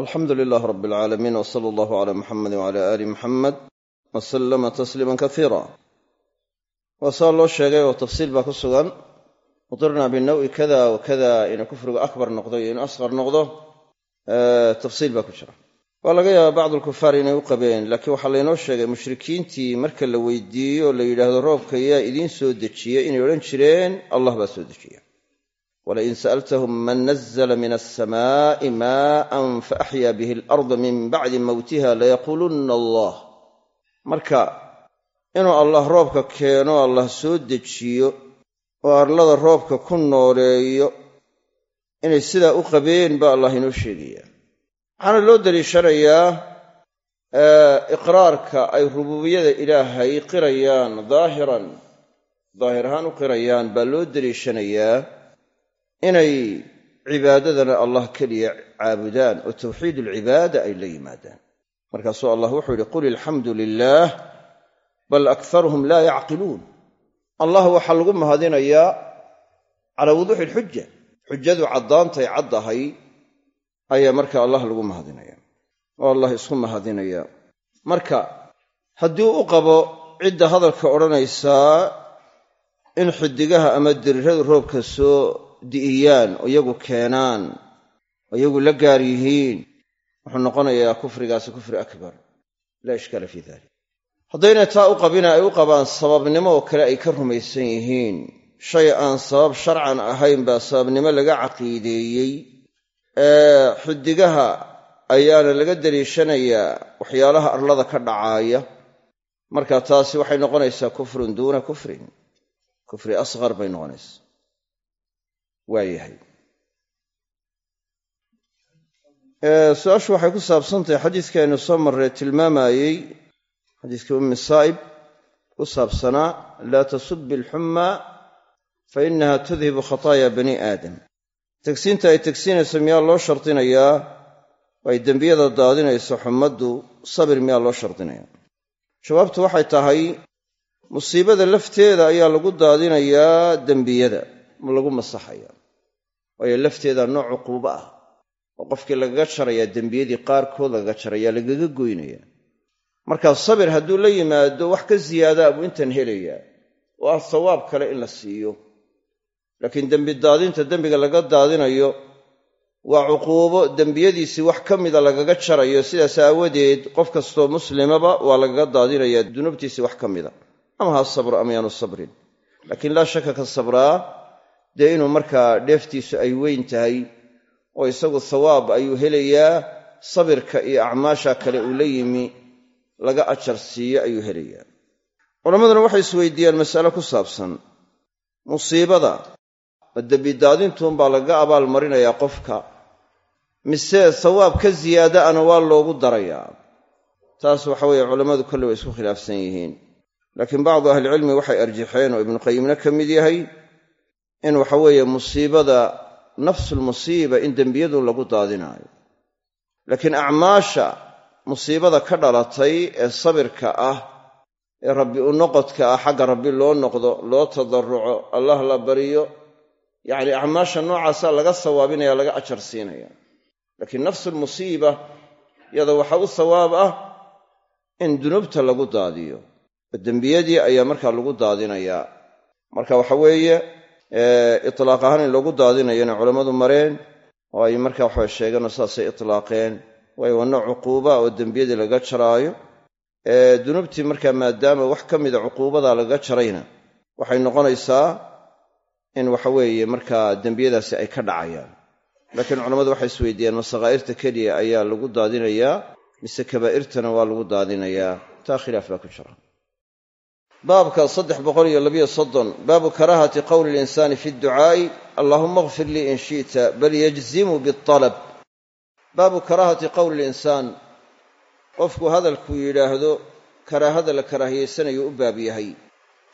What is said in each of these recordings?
alxamdu lilaah rab alcaalamiin w sala allahu cala muxamedi wcala aali muxamed wa sallama tasliiman kasiira waa saa loo sheegay oo tafsiil baa ku sugan mudirna binawi kada wa kada inuu kufrigu akbar noqdo iyo inuu asqar noqdo tafsiil baa ku jira. Waa laga yaabaa bacdu lkufaar inay u qabeen laakiin waxaa laynoo sheegay mushrikiintii marka la weydiiyo la yidhaahdo roobka yaa idiin soo dejiye inay odhan jireen allah baa soo dejiya walain sa'altahum man nazla min alsamaa'i maa'an faaxyaa bihi alarda min bacdi mawtiha layaquulunna allah marka inuu allah roobka keeno allah soo dejiyo oo arlada roobka ku nooleeyo inay sidaa u qabeen baa allah inoo sheegaya waxaana loo daliishanayaa iqraarka ay rububiyada ilaahay qirayaan daahiran daahir ahaan u qirayaan baa loo daliishanayaa inay cibaadadana allah keliya caabudaan oo tawxiid alcibaada ay la yimaadaan. Markaasuu allah wuxuu yidhi qul ilxamdu lilaah bal akharuhum laa yacqiluun. Allah waxaa lagu mahadinayaa calaa wuduuxi alxuja xujadu caddaantay caddahay ayaa marka allah lagu mahadinaya. Oo allah isku mahadinaya. Marka haddii u qabo cidda hadalka odhanaysaa in xidigaha ama diriradu roobka soo di'iyaan oo iyagu keenaan oo iyagu la gaar yihiin wuxuu noqonayaa kufrigaasi kufri akbar. Laa ishkaala fii dalik haddaynay taa u qabina ay u qabaan sababnimo oo kale ay ka rumaysan yihiin. Shay aan sabab sharcan ahayn baa sababnimo laga caqiideeyey. Ee xidigaha ayaana laga daliishanayaa waxyaalaha arlada ka dhacaaya. Marka taasi waxay noqonaysaa kufrun duuna kufrin. Kufri asqar bay noqonaysaa waayahay su'aashu waxay ku saabsantahay xadiiskaaynu soo marree tilmaamayey xadiiskii ummi saa'ib ku saabsanaa laa tasubbi alxumma fa inaha tudhibu khataaya bani aadam. Tegsiinta ay tegsiinayso miyaa loo shardinayaa oo ay dembiyada daadinayso xumaddu sabir miyaa loo shardinaya? Jawaabtu waxay tahay musiibada lafteeda ayaa lagu daadinayaa dembiyada ma lagu masaxaya waayo lafteeda nooc cuquubo ah oo qofkii lagaga jarayaa dembiyadii qaarkood lagaga jaraya lagaga goynaya markaa sabir hadduu la yimaado wax ka ziyaadaa buu intan helayaa oo ah sawaab kale in la siiyo. Laakiin dembi daadinta dembiga laga daadinayo waa cuquubo dembiyadiisii wax ka mida lagaga jarayo sidaas aawadeed qof kastoo muslimaba waa lagaga daadinayaa dunuubtiisii wax ka mida. Ama ha sabro ama yaanu sabrin. Laakiin laa shaka ka sabraa dee inuu markaa dheeftiisu ay weyn tahay oo isagu thawaab ayuu helayaa sabirka iyo acmaasha kale uu la yimi laga ajar siiyo ayuu helayaa. Culammaduna waxay isweydiiyaan mas'ale ku saabsan musiibada ma dembidaadintuunbaa lagaga abaalmarinayaa qofka mise thawaab ka ziyaada ana waa loogu darayaa? Taas waxa weeye culammadu kolle way isku khilaafsan yihiin. Laakiin bacdu ahlicilmi waxay arjaxeen oo ibnuqayimna ka mid yahay in waxa weeye musiibada nafsulmusiiba in dembiyadu lagu daadinaayo. Laakiin acmaasha musiibada ka dhalatay ee sabirka ah ee rabbi u noqodka ah xagga rabbi loo noqdo loo tadarruco allah la baryo yacni acmaasha noocaasaa laga sawaabinaya laga ajar siinaya. Laakiin nafsulmusiiba yada waxaa u sawaab ah in dunuubta lagu daadiyo. Oo dembiyadii ayaa markaa lagu daadinayaa. Marka waxa weeye itlaaq ahaan in loogu daadinayona culammadu mareen oo ay markaa waxaa sheegeenoo saasay itlaaqeen waayo waa nooc cuquuba oo dembiyadii laga jaraayo. Dunuubtii markaa maadaama wax ka mida cuquubadaa laga jarayna waxay noqonaysaa in waxaweeye markaa dembiyadaasi ay ka dhacayaan. Laakiin culammadu waxay isweydiiyaan ma sakaa'irta keliya ayaa lagu daadinayaa mise kabaa'irtana waa lagu daadinayaa? Taa khilaaf baa ku jira baabka saddex boqol iyo labiyo soddon. Baabu karaahati qowli linsaani fi dducaa'i allaahuma akfir lii in shi'ta bal yajzimu bialab baabu karaahati qowli linsaan. Qofku hadalkuu yidhaahdo karaahada la karaahiyaysanayu u baab yahay.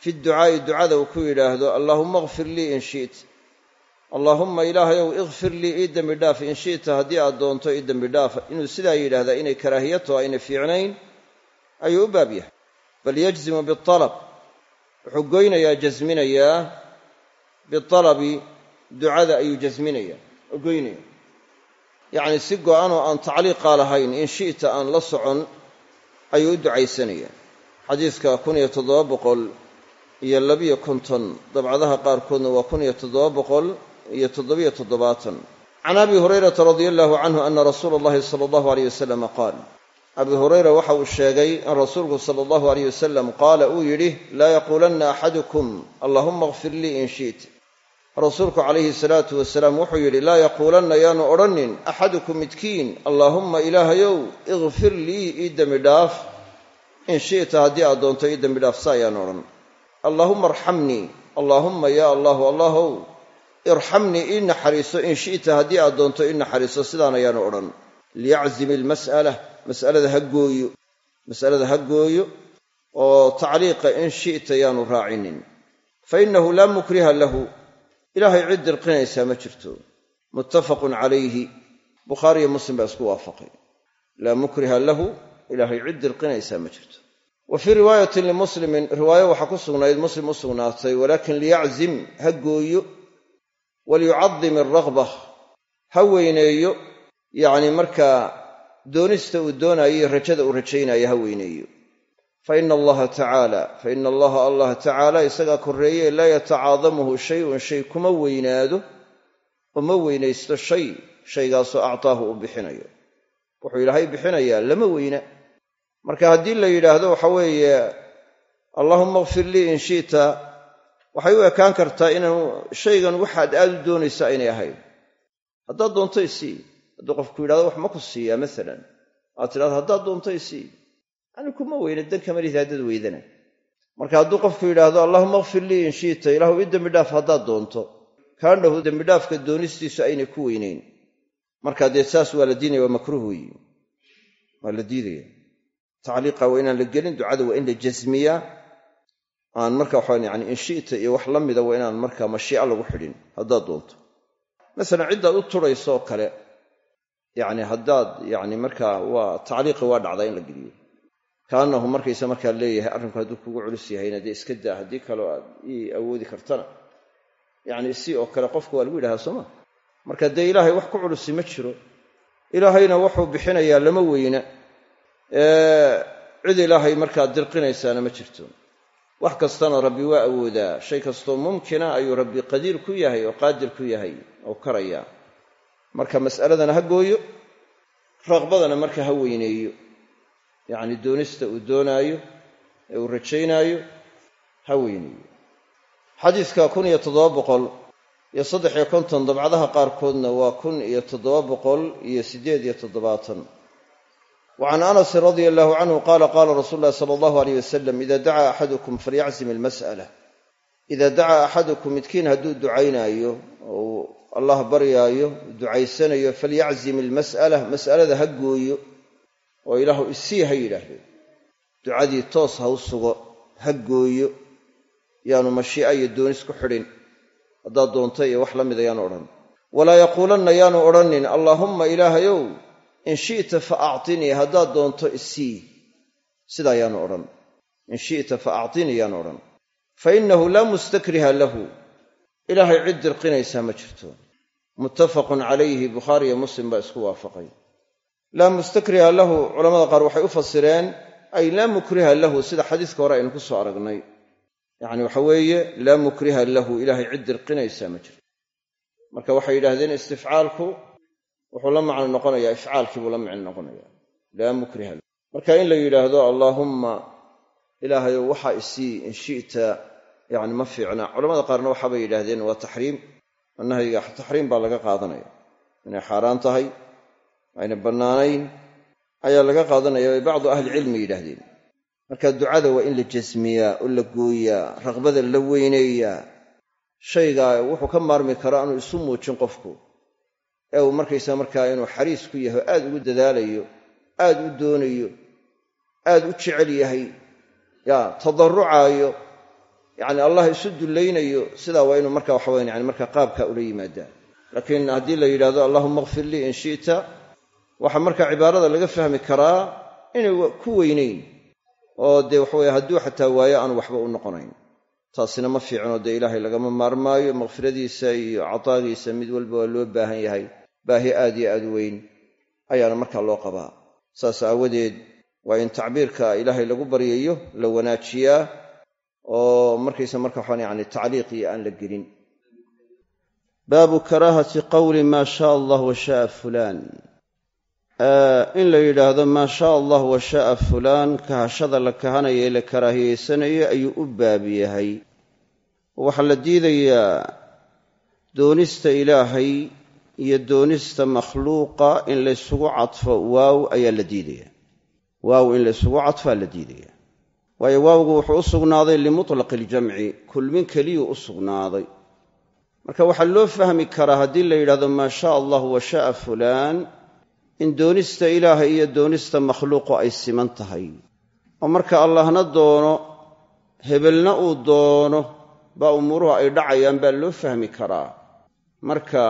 Fi dducaa'i ducada uu ku yidhaahdo allaahumma akfir lii in shi'ta. Allaahumma ilaahayow ikfir lii ii dembi dhaaf. In shi'ta haddii aad doonto ii dembi dhaafa inuu sidaa yidhaahdaa inay karaahiyato ayna fiicnayn ayuu u baab yahay bal yajzimu bialab wuxuu goynayaa jasminayaa bialabi ducada ayuu jasminayaa oo goynaya yacni si go'anoo aan tacliiqaa lahayn in shi'ta aan la socon ayuu u ducaysanaya xadiiska kun iyo toddoba boqol iyo labiyo konton dabcadaha qaarkoodna waa kun iyo toddoba boqol iyo toddobiyo toddobaatan can abi hurayrata radia allahu canhu ana rasuula allahi sala allahu aleyh wasalama qaal abi hurayra waxa uu sheegay in rasuulku sala allahu aleyh wasalam qaala uu yidhi laa yaquulanna axadukum allahuma akfir lii in shi'ta. Rasuulku calayhi salaatu wasalaam wuxuu yidhi laa yaquulanna yaanu odhanin axadukum midkiin allaahumma ilaahayow ikfir lii ii dembi dhaaf. In shi'ta haddii aad doonto ii dembi dhaaf sa ayaan odhan. Allaahumma arxamnii allaahumma yaa allahu allahow irxamnii ii naxariiso in shi'ta haddii aad doonto ii naxariiso sidaan ayaanu odhan. Liyaczim ilmas'ala mas'alada ha gooyo mas'alada ha gooyo oo tacliiqa in shi'ta yaanu raacinin. Fa innahu laa mukriha lahu. Ilaahay cid dirqinaysaa ma jirto. Muttafaqun calayhi. Bukhaariyo muslim baa isku waafaqay. Laa mukriha lahu. Ilaahay cid dirqinaysaa ma jirto. Wa fii riwaayatin limuslimin riwaayo waxaa ku sugnayd muslim u sugnaatay walaakin liyaczim ha gooyo waliyucadim alraqba ha weyneeyo yacni markaa doonista uu doonaayo rajada uu rajaynayo ha weyneeyo. Fa ina allaha tacaala fa ina allaha allah tacaala isagaa korreeye laa yatacaadamuhu shayun shay kuma weynaado oo ma weynaysto shay shaygaasoo actaahu uu bixinayo. Wuxuu ilaahay bixinayaa lama weyna. Marka haddii la yidhaahdo waxa weeye allahuma akfir lii in shi'ta waxay u ekaan kartaa inaanu shaygan waxaad aad u doonaysa aynay ahayn. Haddaad doonto isii hadduu qofku yidhahdo wax ma ku siiyaa masalan. Aad tidhahdo haddaad doonto isii yani kuma weyna dan kama weydana. Marka hadduu qofku yidhaahdo allahuma akfir lii in shi'ta ilaahu ii dembidhaaf haddaad doonto. Kaandhahu dembidhaafka doonistiisu aynay ku weynayn marka dee saas waa la diinaya waa makruuh weyi waa la diidaya. Tacliiqa waa inaan la gelin ducada waa in la jasmiyaa aan marka waxaan yani in shi'ta iyo wax la waa inaan marka mashiica lagu xidhin haddaad doonto. Masalan ciddaad u turaysooo kale yacni haddaad yani markaa waa tacliiqi waa dhacdaa in la geliyo. Kaanahu markaysa markaa leeyahay arrinku hadduu kugu culus yahayna dee iska daa haddii kaleo aad ii awoodi kartana. Yacni si oo kale qofka waa lagu yidhahaa sooma marka dee ilaahay wax ku culusi ma jiro. Ilaahayna wuxuu bixinayaa lama weyna. Cid ilaahay markaa dirqinaysaana ma jirto. Wax kastana rabbi waa awoodaa. Shay kastoo mumkina ayuu rabbi qadiir ku yahay oo qaadir ku yahay oo karaya marka mas'aladana ha gooyo raqbadana marka ha weyneeyo. Yacni doonista uu doonaayo ee uu rajaynaayo ha weyneeyo. Xadiidka kun iyo toddoba boqol iyo saddex iyo konton dabcadaha qaarkoodna waa kun iyo toddoba boqol iyo siddeed iyo toddobaatan. Wa can anasin radia allahu canhu qaala qaala rasuulu llahi sala allahu aleyh wasalam ida dacaa axadukum falyaczim ilmas'ala ida dacaa axadukum midkiin hadduu ducaynaayo allah baryaayo ducaysanayo falyaczim ilmas'ala mas'alada ha gooyo oo ilaahu isii ha yidhaahdo ducadii toos ha u sugo ha gooyo yaanu mashii'a iyo doonis ku xidhin. Haddaad doonto iyo wax la mida yaanu odhan. Walaa yaquulanna yaanu odhanin allaahumma ilaahayow in shi'ta fa actinii haddaad doonto isii sidaa yaanu odhan. In shi'ta fa actinii yaanu odhan. Fa innahu laa mustakriha lahu. Ilaahay cid dirqinaysaa ma jirto muttafaqun calayhi bukhaari iyo muslim baa isku waafaqay. Laa mustakriha lahu culamada qaar waxay u fasireen ay laa mukriha lahu sida xadiiska hore aynu ku soo aragnay. Yacni waxa weeye laa mukriha lahu ilaahay cid dirqinaysaa ma jirto. Marka waxay yidhaahdeen istifcaalku wuxuu la macno noqonayaa ifcaalkii buu la micno noqonayaa. Laa mukriha lahu. Marka in la yidhaahdo allaahumma ilaahayow waxaa isii in shi'ta yacni ma fiicna culamada qaarna waxaabay yidhaahdeen waa taxriim nahyiga taxriim baa laga qaadanaya. Inay xaaraan tahay ayna bannaanayn ayaa laga qaadanaya bay bacdu ahlicilmi yidhaahdeen. Marka ducada waa in la jasmiyaa oo la gooyaa raqbada la weyneeyaa. Shaygaa wuxuu ka maarmi karo aanu isu muujin qofku. Ee uu markaysaa markaa inuu xariis ku yahay oo aad ugu dadaalayo aad u doonayo aad u jecel yahay ya tadarrucaayo yacni allah isu dullaynayo sidaa waa inuu marka waxaweyan yani marka qaabka ula yimaadaa laakiin haddii la yidhahdo allahuma akfir lii in shi'ta waxaa marka cibaarada laga fahmi karaa inay ku weynayn oo dee waxaweye hadduu xataa waayo aanu waxba u noqonayn. Taasina ma fiicno dee ilaahay lagama maarmaayo makfiradiisa iyo cataagiisa mid walba waa loo baahan yahay. Baahi aad iyo aad weyn ayaana markaa loo qabaa. Saas aawadeed waa in tacbiirka ilaahay lagu baryayo la wanaajiyaa oo markaysa marka waxaan yani tacliiqiyo aan la gelin. Baabu karaahati qawli maa shaa allah wa shaaa fulaan. In la yidhaahdo maa shaa allah wa shaaa fulaan kahashada la kahanaya ee la karaahiyeysanayo ayuu u baab yahay. Waxaa la diidayaa doonista ilaahay iyo doonista makhluuqa in laysugu cadfo waaw ayaa la diidaya. Waaw in laysugu cadfaa la diidaya waayo waawgu wuxuu u sugnaaday limutlaqi iljamci kulmin keliyuu u sugnaaday. Marka waxaa loo fahmi karaa haddii la yidhahdo maa shaa allah wa shaaa fulaan in doonista ilaahay iyo doonista makhluuqu ay siman tahay. Oo marka allahna doono hebelna uu doono baa umuuruhu ay dhacayaan baa loo fahmi karaa. Marka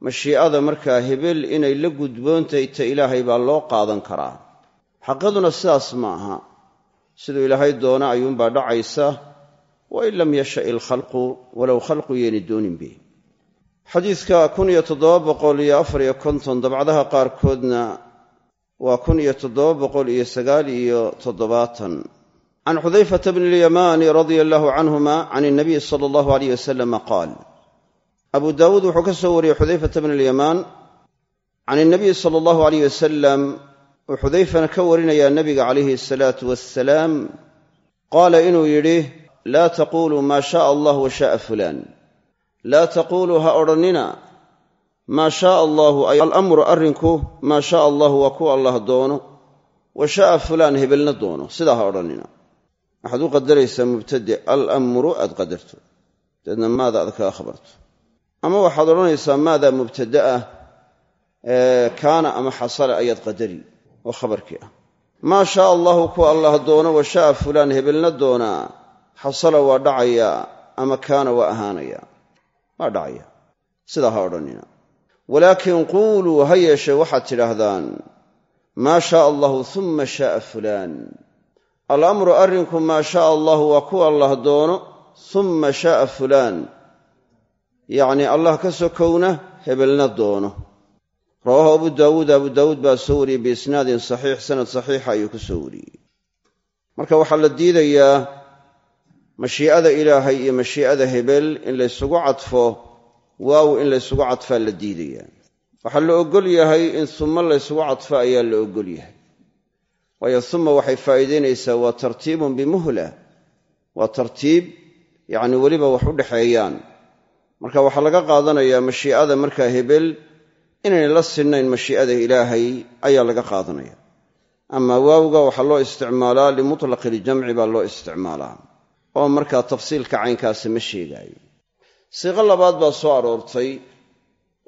mashii'ada markaa hebel inay la gudboontahay ta ilaahay baa loo qaadan karaa. Xaqaduna sidaas ma aha siduu ilaahay doona ayuunbaa dhacaysa wain lam yasha'i ilkhalqu walow khalqu yeeni doonin be xadiidka kun iyo toddoba boqol iyo afar iyo konton dabcdaha qaarkoodna waa kun iyo toddoba boqol iyo sagaal iyo toddobaatan. Can xudayfata bni alyamaani radia allahu canhuma can inabiy sala allahu aleyh wasalama qaal abu daawuud wuxuu ka soo wariyey xudayfata bni alyamaan can inabiyi sala allahu aleyh wasalam uu xudayfana ka warinayaa nebiga calayhi asalaatu wassalaam qaala inuu yidhi laa taquluu maa shaaa allah wa shaaa fulaan. Laa taquuluu ha odhannina maa shaaa allaahu ay alamru arrinku maa shaaa allahu waa kuwa allah doono wa shaaa fulaan hebelna doono sidaa ha odhannina waxaad u qadaraysaa mubtade alamru aad qadarto dabeedna maada aad kaga khabarto. Ama waxaad odhanaysaa maadaa mubtada ah kaana ama xasale ayaad qadari oo khabarkii ah. Maa shaaa allahu kuwa allah doono wa shaaa fulaan hebelna doonaa xasala waa dhacayaa ama kaana waa ahaanaya. Waa dhacaya. Sidaa ha odhannina walaakin quuluu ha yeeshee waxaad tidhaahdaan maa shaaa allahu uma shaaa fulaan. Alamru arrinku maa shaaa allahu waa kuwa allah doono uma shaaa fulaan. Yacnii allah ka sokowna hebelna doono rawaahu abu daawuud abu daawuud baa soo wariyey biisnaadin saxiix. Sanad saxiixa ayuu ku soo wariyey. Marka waxaa la diidayaa mashii'ada ilaahay iyo mashii'ada hebel in laysugu cadfo waaw in laysugu cadfaa la diidayaa. Waxaa la oggol yahay in suma laysugu cadfo ayaa la oggol yahay. Waayo suma waxay faa'iidaynaysaa waa tartiibun bimuhla. Waa tartiib yacni weliba wax u dhexeeyaan. Marka waxaa laga qaadanayaa mashii'ada markaa hebel inaynay la sinnayn mashii'ada ilaahay ayaa laga qaadanaya. Amaa waawga waxaa loo isticmaalaa limutlaqi iljamci baa loo isticmaalaa. Oo markaa tafsiilka caynkaasi ma sheegaayo. Siiqo labaad baa soo aroortay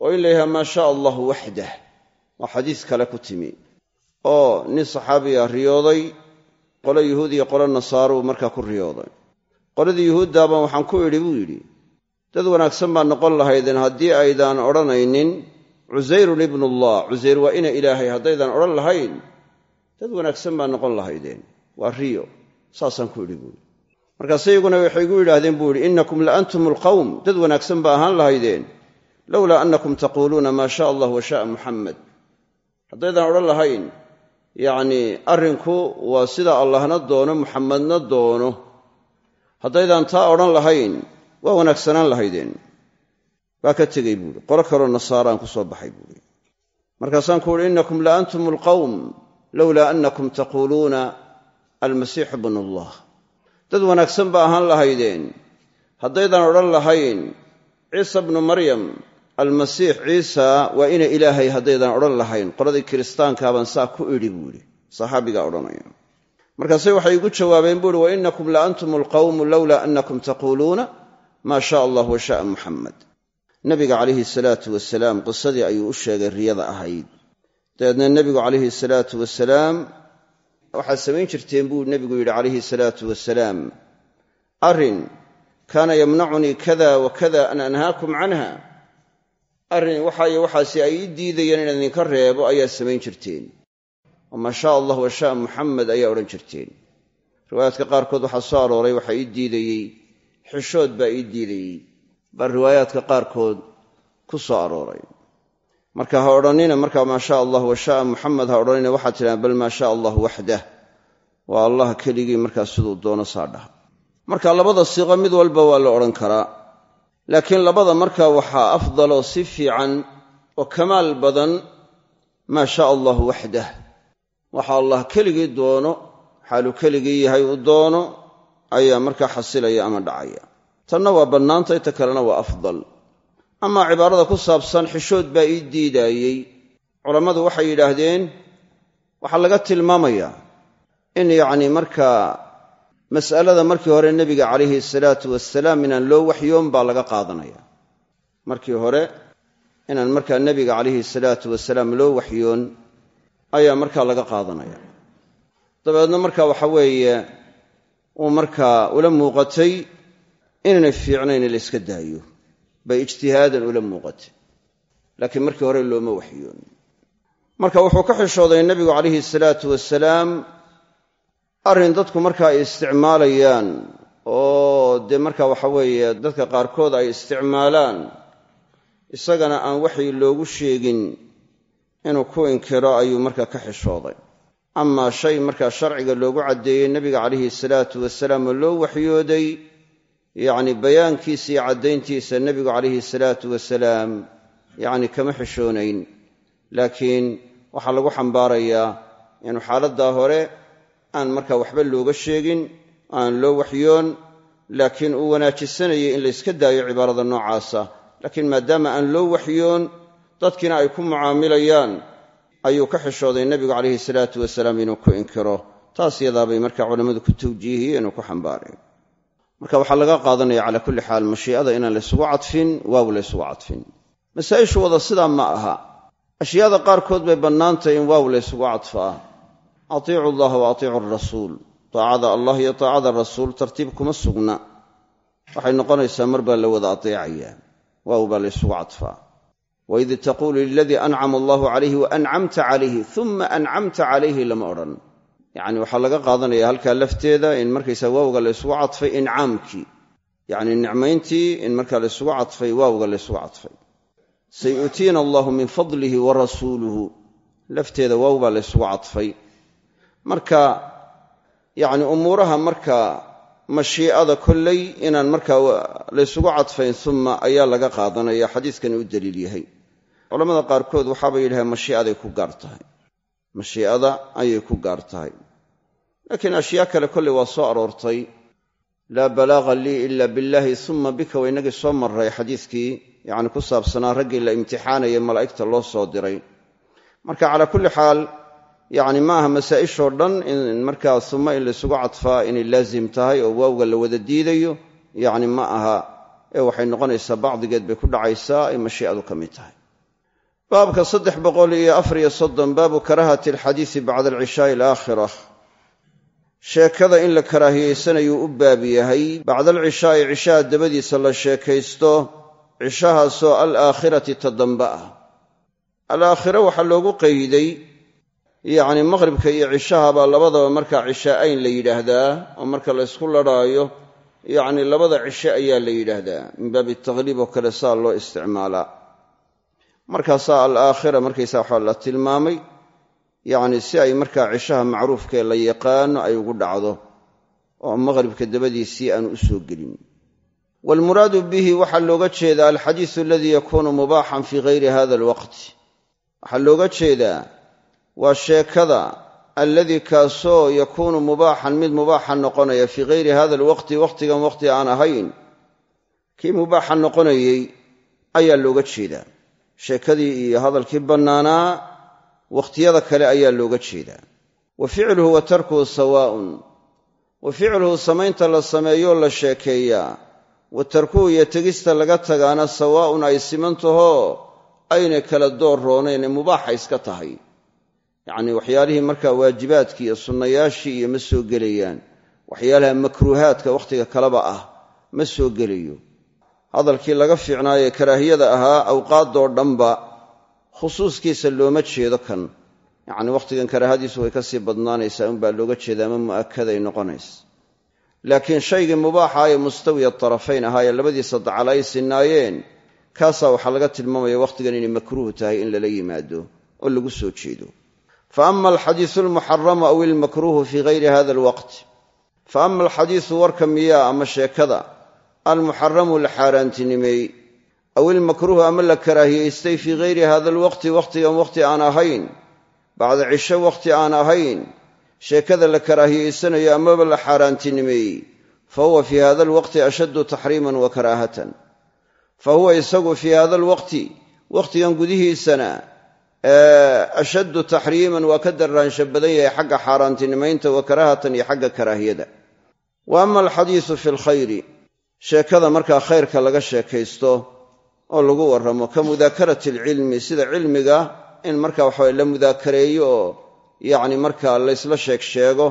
oo in la yidhaha maa shaa allahu waxdah. Waa xadiis kale ku timi oo nin saxaabiga riyooday qolo yuhuud iyo qolo nasaaruu markaa ku riyooday. Qoladii yuhuuddaaban waxaan ku idhi buu yidhi dad wanaagsan baa noqon lahaydeen haddii aydaan odhanaynin cusayrun ibnullah cusayr waa ina ilaahay haddaydaan odhan lahayn. Dad wanaagsan baa noqon lahaydeen. Waa riyo. Saasaan ku idhi buuhi markaase iyaguna waxay igu yidhaahdeen buu yidhi innakum la antum alqawm dad wanaagsan ba ahaan lahaydeen. Lowlaa annakum taquuluuna maa shaa allah wa shaaa muxammed haddaydaan odhan lahayn yacnii arrinku waa sida allahna doono muxammadna doono. Haddaydaan taa odhan lahayn waa wanaagsanaan lahaydeen waa ka tegey buuhi qolo kaloo nasaaraan ku soo baxay buuhi markaasaan ku uhi innakum la antum alqawm lowlaa annakum taquuluuna almasiixu bnu allah. Dad wanaagsan ba ahaan lahaydeen. Haddaydaan odhan lahayn ciisa bnu maryam almasiix ciisa waa ina ilaahay haddaydaan odhan lahayn. Qoladii kiristaankaabaan saa ku idhi buu idhi saxaabigaa odhanaya. Markaase waxay igu jawaabeen buuhi wa inakum la antum alqawmu lowlaa annakum taquuluuna maa shaa allah wa shaaa muxammed nabiga calayhi salaatu wasalaam qisadii ayuu u sheegay riyada ahayd. Dabeedna nebigu calayhi salaatu wasalaam waxaad samayn jirteen buu nebigu yidhi calayhi salaatu wasalaam arrin kaana yamnacunii kada wa kada an anhaakum canha arrin waxaayo waxaasi ay ii diidayeen inaan idinka reebo ayaa samayn jirteen. Oo maa shaa allah wa shaa muxamed ayaa odhan jirteen. Riwaayaadka qaarkood waxaa soo arooray waxaa ii diidayey xishood baa ii diidayey baa riwaayaadka qaarkood ku soo arooray. Marka ha odhanina markaa maa shaa allah wa shaaa muxamed ha odhanina waxaad tidhahaan bal maa shaa allah waxdah waa allah keligii markaa siduu doono saa dhaha. Marka labada siiqo mid walba waa la odhan karaa. Laakiin labada markaa waxaa afdaloo si fiican oo kamaal badan maa shaa allahu waxdah waxa allah keligii doono xaaluu keligii yahay uu doono ayaa markaa xasilaya ama dhacaya tanna waa bannaantay ta kalena waa afdal. Amaa cibaarada ku saabsan xishood baa ii diidaayey. Culammadu waxay yidhaahdeen waxaa laga tilmaamayaa in yacni markaa mas'alada markii hore nebiga calayhi salaatu wasalaam inaan loo waxyoon baa laga qaadanaya. Markii hore inaan markaa nebiga calayhi salaatu wasalaam loo waxyoon ayaa markaa laga qaadanaya. Dabeedna marka waxa weeye uu markaa ula muuqatay inaynay fiicnayn in la iska daayo. Bay ijtihaadan ula muuqatay. Laakiin markii hore looma waxyoon. Marka wuxuu ka xishooday nebigu calayhi salaatu wasalaam arrin dadku marka ay isticmaalayaan oo dee marka waxa weeye dadka qaarkood ay isticmaalaan. Isagana aan waxyi loogu sheegin inuu ku inkiro ayuu markaa ka xishooday. Amaa shay markaa sharciga loogu caddeeyey nebiga calayhi salaatu wasalaam oo loo waxyooday yacni bayaankiisa iyo caddayntiisa nebigu calayhi salaatu wasalaam yacni kama xishoonayn. Laakiin waxaa lagu xambaarayaa inuu xaaladdaa hore aan markaa waxba looga sheegin aan loo waxyoon laakiin uu wanaajisanayay in layska daayo cibaarada noocaasa. Laakiin maadaama aan loo waxyoon dadkiina ay ku mucaamilayaan ayuu ka xishooday nebigu calayhi salaatu wasalaam inuu ku inkiro. Taas yadaabay markaa culammadu ku tawjiihiyeen oo ku xambaareen marka waxaa laga qaadanaya calaa kulli xaal mashii'ada inaan laysugu cadfin waaw laysugu cadfin. Masaa'ishu wada sidaa ma aha. Ashyaada qaarkood bay bannaantahy in waaw laysugu cadfaa atiicu allaha wa atiicu arasuul taacada allah iyo taacada rasuul tartiib kuma sugna. Waxay noqonaysaa mar baa la wada ateecayaa. Waaw baa laysugu cadfaa waid taquulu liladii ancama allahu calayhi wa ancamta calayhi uma ancamta calayhi lama odhan yacni waxaa laga qaadanaya halkaa lafteeda in markaysaa waawga laysugu cadfay incaamkii. Yacni nicmayntii in markaa laysugu cadfay waawga laysugu cadfay. Sayu'tiina allahu min fadlihi wa rasuuluhu. Lafteeda waaw baa laysugu cadfay. Marka yacni umuuraha marka mashii'ada kolley inaan markaa laysugu cadfayn uma ayaa laga qaadanaya. Xadiiskani u daliil yahay. Culamada qaarkood waxaabay yidhahdeen mashii'aday ku gaar tahay. Ayay ku gaar tahay laakiin ashyaa kale kolley waa soo aroortay. Laa balaaqa lii ila billaahi uma bika waa inagii soo marray xadiiskii yacni ku saabsanaa raggii la imtixaanaya malaa'igta loo soo diray. Marka calaa kulli xaal yacni ma aha masaa'ishoo dhan in markaa uma in laysugu cadfaa inay laazim tahay oo waawga la wada diidayo yacni ma aha ee waxay noqonaysaa bacdigeed bay ku dhacaysaa ay mashii'adu ka mid tahay. Baabka saddex boqol iyo afariyo soddon karaahati alxadiisi bacda alcishaai alaakhira sheekada in la karaahiyeysanayuu u baab yahay. Bacda alcishaa'i cishaha dabadiisa la sheekaysto cishahaasoo alaakhirati ta dambe ah. Alaakhira waxaa loogu qayday yacni maqhribka iyo cishahabaa labadaba markaa cishaa'ayn la yidhaahdaa oo marka la ysku ladhaayo yacni labada cishe ayaa la yidhaahdaa. Min baabi takhliib oo kale saa loo isticmaalaa. Markaasaa alaakhira markaysaa waxaa la tilmaamay yacni si ay markaa cishaha macruufkaee la yaqaano ay ugu dhacdo oo maqhribka dabadiisii aanu u soo gelin. Waalmuraadu bihi waxaa looga jeedaa alxadiisu aladii yakuunu mubaaxan fii hayri hada alwaqti. Waxaa looga jeedaa waa sheekada alladii kaasoo yakuunu mubaaxan mid mubaaxa noqonaya fii hayri hada alwaqti wakhtigan wakhti aan ahayn kii mubaaxa noqonayey ayaa looga jeedaa. Sheekadii iyo hadalkii bannaanaa wakhtiyada kale ayaa looga jeedaa. Wa ficluhu wa tarkuhu sawaa'un. Wa ficluhu samaynta la sameeyoo la sheekeeyaa wa tarkuhu iyo tegista laga tagaana sawaa'un ay simantahoo aynay kala door roonayn ee mubaaxa iska tahay. Yacnii waxyaalihii markaa waajibaadkii iyo sunnayaashii iyo ma soo gelayaan. Waxyaalaha makruuhaadka wakhtiga kaleba ah ma soo gelayo. Hadalkii laga fiicnaayee karaahiyada ahaa awqaaddoo dhanba khusuuskiisa looma jeedo kan. Yacni wakhtigan karaahadiisu way ka sii badnaanaysaa unbaa looga jeeda ama mu'akaday noqonaysa. Laakiin shaygii mubaaxa ee mustawiya tarafayn ahaa ee labadiisa dacal ay sinaayeen kaasaa waxaa laga tilmaamaya wakhtigan inay makruuh tahay in lala yimaado oo lagu soo jeedo. Fa ama alxadiisu almuxaramu aw ilmakruuhu fii gayri hada alwaqt. Fa ama alxadiisu warka miyaa ama sheekada almuxaramu la xaaraantinimeey aw ilmakruuhu ama la karaahiyaystay fii gayri hada alwaqti wakhtigan wakhti aan ahayn bacda cisho wakhti aan ahayn sheekada la karaahiyaysanayo amaba la xaaraantinimeeyey fa huwa fii hada alwaqti ashaddu taxriiman wa karaahatan fa huwa isagu fii hada alwaqti wakhtigan gudihiisana ashaddu taxriiman waa ka darraansha badan yahay xagga xaaraantinimaynta wa karaahatan iyo xagga karaahiyada wa ama alxadiisu fi lkhayri sheekada markaa khayrka laga sheekaysto oo lagu warramo ka mudaakarati alcilmi sida cilmiga in marka waxaweye la mudaakareeyo oo yacni markaa laysla sheeg sheego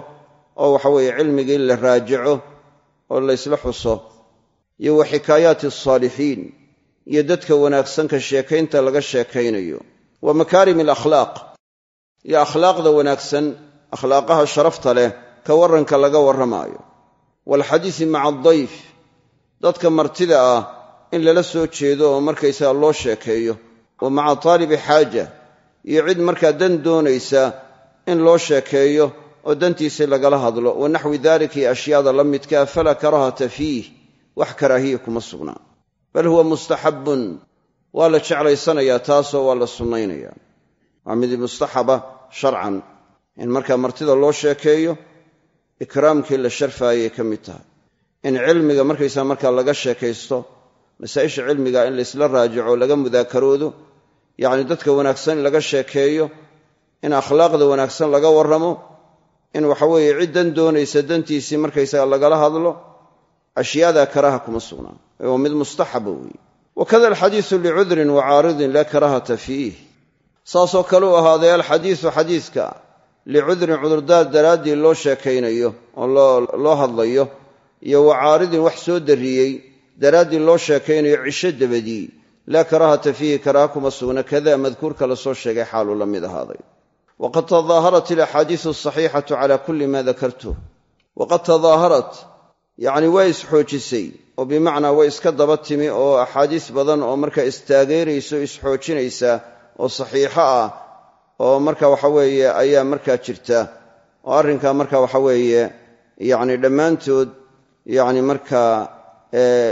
oo waxaweeye cilmigii la raajico oo laysla xuso iyo wa xikaayaati alsaalixiin iyo dadka wanaagsanka sheekaynta laga sheekaynayo. Wa makaarim alakhlaaq iyo akhlaaqda wanaagsan akhlaaqaha sharafta leh ka warranka laga warramaayo. Waalxadiisi maca adayf dadka martida ah in lala soo jeedo oo markaysaga loo sheekeeyo. Wa maca taalibi xaaja iyo cid markaa dan doonaysa in loo sheekeeyo oo dantiisii lagala hadlo. Wa naxwi dalika iyo ashyaada la midkaa falaa karaahata fiih wax karaahiya kuma sugnaa bal huwa mustaxabbun waa la jeclaysanayaa taasoo waa la sunnaynayaa waa mid mustaxaba sharcan in markaa martida loo sheekeeyo ikraamkii la sharfaayay ka mid tahay. In cilmiga markaysaa markaa laga sheekaysto masaa'isha cilmiga in laysla raajico laga mudaakaroodo yacni dadka wanaagsan in laga sheekeeyo in akhlaaqda wanaagsan laga warramo in waxaweeye ciddan doonaysa dantiisii markaysaga lagala hadlo ashyaadaa karaha kuma sugnaa. Waa mid mustaxaba weeye. Wakada alxadiisu licudrin wa caaridin laa karaahata fiih. Saasoo kale u ahaaday alxadiisu xadiiska licudrin cudurdaar daraaddii loo sheekaynayo oo loo hadlayo iyo wa caaridin wax soo darriyey daraaddii loo sheekaynayo cisho dabadii laa karaahata fiihi karaha kuma sugna kada madkuurka la soo sheegay xaaluu la mid ahaaday. Waqad tadaaharat alaxaadiisu asaxiixatu cala kulli ma dakartuh waqad tadaaharat yacni waa isxoojisay oo bimacnaa way iska daba timi oo axaadiis badan oo marka istaageerayso isxoojinaysa oo saxiixo ah oo marka waxaweeye ayaa markaa jirta oo arrinkaa marka waxaweeye yacni dhammaantood yacni markaa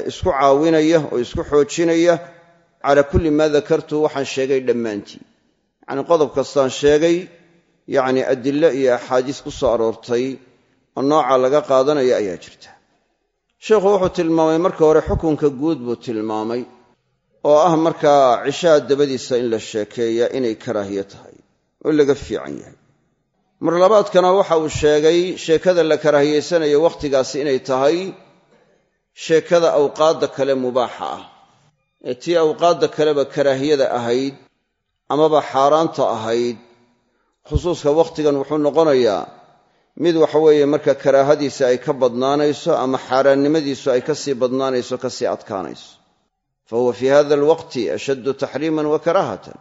isku caawinaya oo isku xoojinaya. Calaa kulli maa dakartu waxaan sheegay dhammaantii. Yacni qodob kastaan sheegay yacni adilo iyo axaadiis ku soo aroortay oo nooca laga qaadanaya ayaa jirta. Sheikhu wuxuu tilmaamay marka hore xukunka guud buu tilmaamay oo ah markaa cishaha dabadiisa in la sheekeeya inay karaahiye tahay oo laga fiican yahay. Mar labaadkana waxa uu sheegay sheekada la karaahiyaysanayo wakhtigaasi inay tahay sheekada awqaadda kale mubaaxa ah. Ee tii awqaadda kaleba karaahiyada ahayd amaba xaaraanta ahayd khusuuska wakhtigan wuxuu noqonayaa mid waxaweeye marka karaahadiisa ay ka badnaanayso ama xaaraannimadiisu ay ka sii badnaanayso ka sii adkaanayso. Fa huwa fii hada alwaqti ashaddu taxriiman wa karaahatan.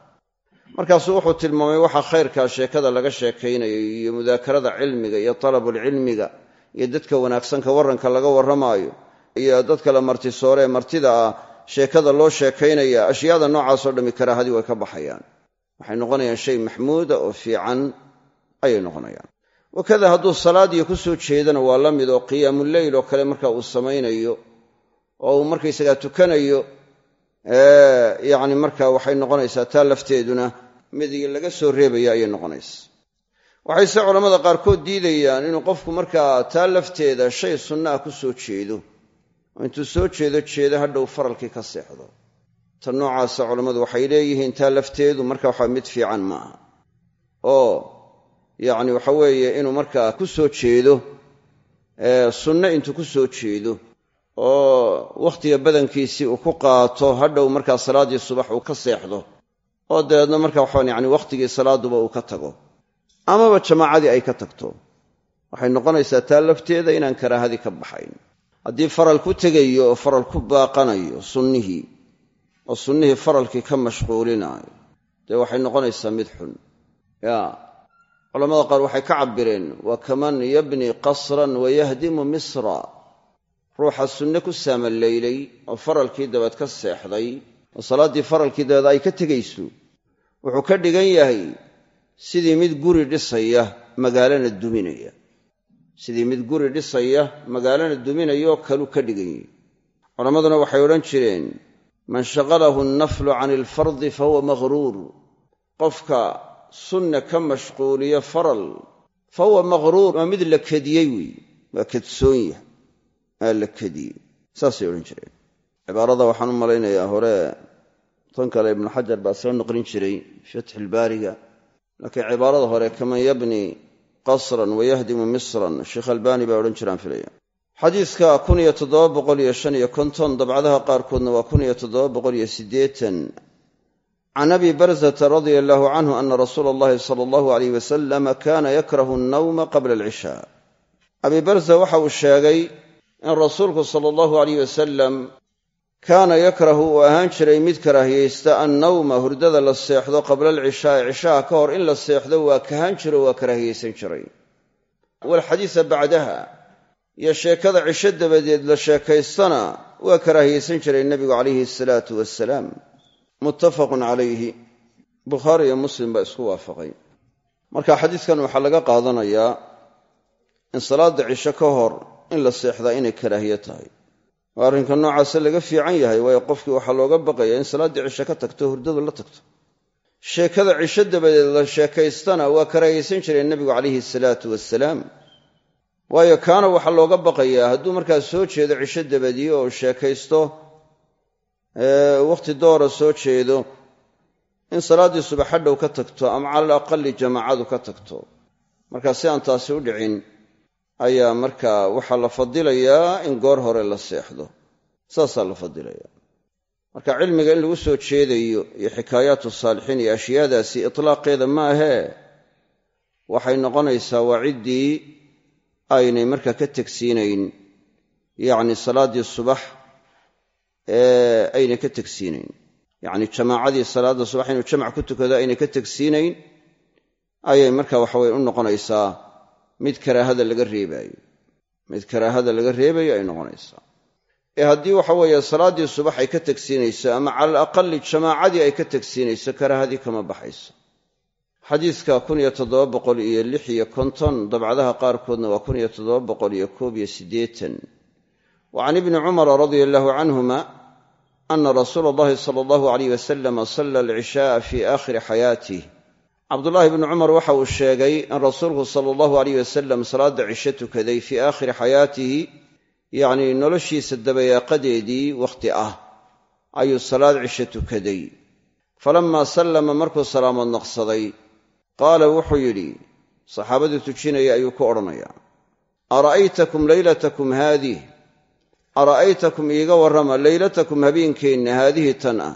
Markaasuu wuxuu tilmaamay waxa khayrkaa sheekada laga sheekaynayo iyo mudaakarada cilmiga iyo talabulcilmiga iyo dadka wanaagsan ka warranka laga warramaayo iyo dadka la martisooree martida ah sheekada loo sheekaynaya ashyaada noocaasoo dhammi karaahadii way ka baxayaan. Waxay noqonayaan shay maxmuuda oo fiican ayay noqonayaan. Wakada hadduu salaadiyo ku soo jeedana waa la mid oo qiyaamuleyl oo kale marka uu samaynayo oo uu markaysagaa tukanayo yacni marka waxay noqonaysaa taa lafteeduna mid laga soo reebaya ayay noqonaysa. Waxayse culammada qaarkood diidayaan inuu qofku markaa taa lafteeda shay sunna ah ku soo jeedo intuu soo jeedo jeeda hadhow faralkii ka seexdo. Ta noocaasa culammadu waxay leeyihiin taa lafteedu marka waxa mid fiican maaha. Oo yacni waxa weeye inuu markaa ku soo jeedo sunno intuu ku soo jeedo oo wakhtiga badankiisii uu ku qaato hadhow markaa salaaddii subax uu ka seexdo oo dabeedna marka waxaan yani wakhtigii salaaduba uu ka tago. Amaba jamaacadii ay ka tagto. Waxay noqonaysaa taa lafteeda inaan karaahadii ka baxayn haddii faral ku tegayo oo faral ku baaqanayo sunnihii oo sunnihii faralkii ka mashquulinaayo dee waxay noqonaysaa mid xun. Ya culamada qaar waxay ka cabbireen waa kaman yabni qasran wayahdimu misra. Ruuxa sunne ku saamaleylay oo faralkii dabeed ka seexday oo salaaddii faralkii dabeed ay ka tegayso wuxuu ka dhigan yahay sidii mid guri dhisaya magaalana duminaya sidii mid guri dhisaya magaalana duminayaoo kaluu ka dhigan culammaduna waxay odhan jireen man shaqalahu annaflu cani ilfardi fahuwa maqhruur qofka sunna ka mashquuliya faral fa huwa maqhruur waa mid la kediyey weeye waa kadsoon yahay aa la kediyey. Saasay odhan jireen. Cibaarada waxaan u malaynayaa hore tan kale ibnu xajar baa soo noqlin jiray fatxi ilbaariga laakiin cibaarada hore kaman yabni qasran wayahdimu misran. Sheekh albaani baa odhan jiraan filaya xadiiska kun iyo toddoba boqol iyo shan iyo konton dabcadaha qaarkoodna waa kun iyo toddoba boqol iyo siddeetan. Can abi barzata radia allahu canhu ana rasuula allahi sala allahu alayh wasalama kana yakrahu annawma qabla alcishaa abi barza waxa uu sheegay in rasuulku sala allahu alayh wasalam kaana yakrahu uu ahaan jiray mid karaahiyeysta annawma hurdada la seexdo qabla alcishaa'i cishaha ka hor in la seexdo waa kahaan jiro waa karaahiyeysan jiray. Waalxadiisa bacdaha iyo sheekada cisho dabadeed la sheekaystana waa karaahiyeysan jiray nebigu calayhi asalaatu wasalaam muttafaqun calayhi. Bukhaari iyo muslim baa isku waafaqay. Marka xadiiskan waxaa laga qaadanayaa in salaadda cisho ka hor in la seexdaa inay karaahiye tahay oo arrinka noocaase laga fiican yahay waayo qofkii waxaa looga baqaya in salaaddii cisho ka tagto hurdadu la tagto. Sheekada cisho dabadeed la sheekaystana waa karaahiyeysan jiray nebigu calayhi salaatu wasalaam waayo kaana waxaa looga baqayaa hadduu markaas soo jeedo cisho dabadii oo sheekaysto wakhti doora soo jeedo in salaaddii subax hadhow ka tagto ama cala al aqali jamaacadu ka tagto. Markaa si aan taasi u dhicin ayaa markaa waxaa la fadilayaa in goor hore la seexdo. Saasaa la fadilayaa marka cilmiga in lagu soo jeedayo iyo xikaayaatu saalixiin iyo ashyaadaasi itlaaqeeda ma ahee waxay noqonaysaa waa ciddii aynay markaa ka tegsiinayn yacni salaaddii subax ee aynay ka tegsiinayn. Yacni jamaacadii salaadda subax inuu jamac ku tukado aynay ka tegsiinayn ayay marka waxaweye u noqonaysaa mid karaahada laga reebaayo. Mid karaahada laga reebayo ay noqonaysaa. Ee haddii waxa weeye salaaddii subax ay ka tegsiinayso ama cala alaqali jamaacadii ay ka tegsiinayso karaahadii kama baxayso. Xadiiska kun iyo toddoba boqol iyo lix iyo konton dabcadaha qaarkoodna waa kun iyo toddoba boqol iyo koob iyo siddeetan. Wa can ibni cumara radia allahu canhuma ana rasuula allahi sala allahu alayh wasalama salla alcishaaa fii aakhiri xayaatih cabdullaahi bni cumar waxa uu sheegay in rasuulku sala allahu alayh wasalam salaadda cisho tukaday fii aakhiri xayaatihi yacnii noloshiisa dabayaaqadeedii wakhti ah ayuu salaad cisho tukaday. Falammaa sallama markuu salaamood naqsaday qaala wuxuu yidhi saxaabadii tujinaya ayuu ku odhanayaa ara'aytakum leylatakum haadih? Ara'aytakum iiga warrama leylatakum habeenkeenna haadihii tan ah?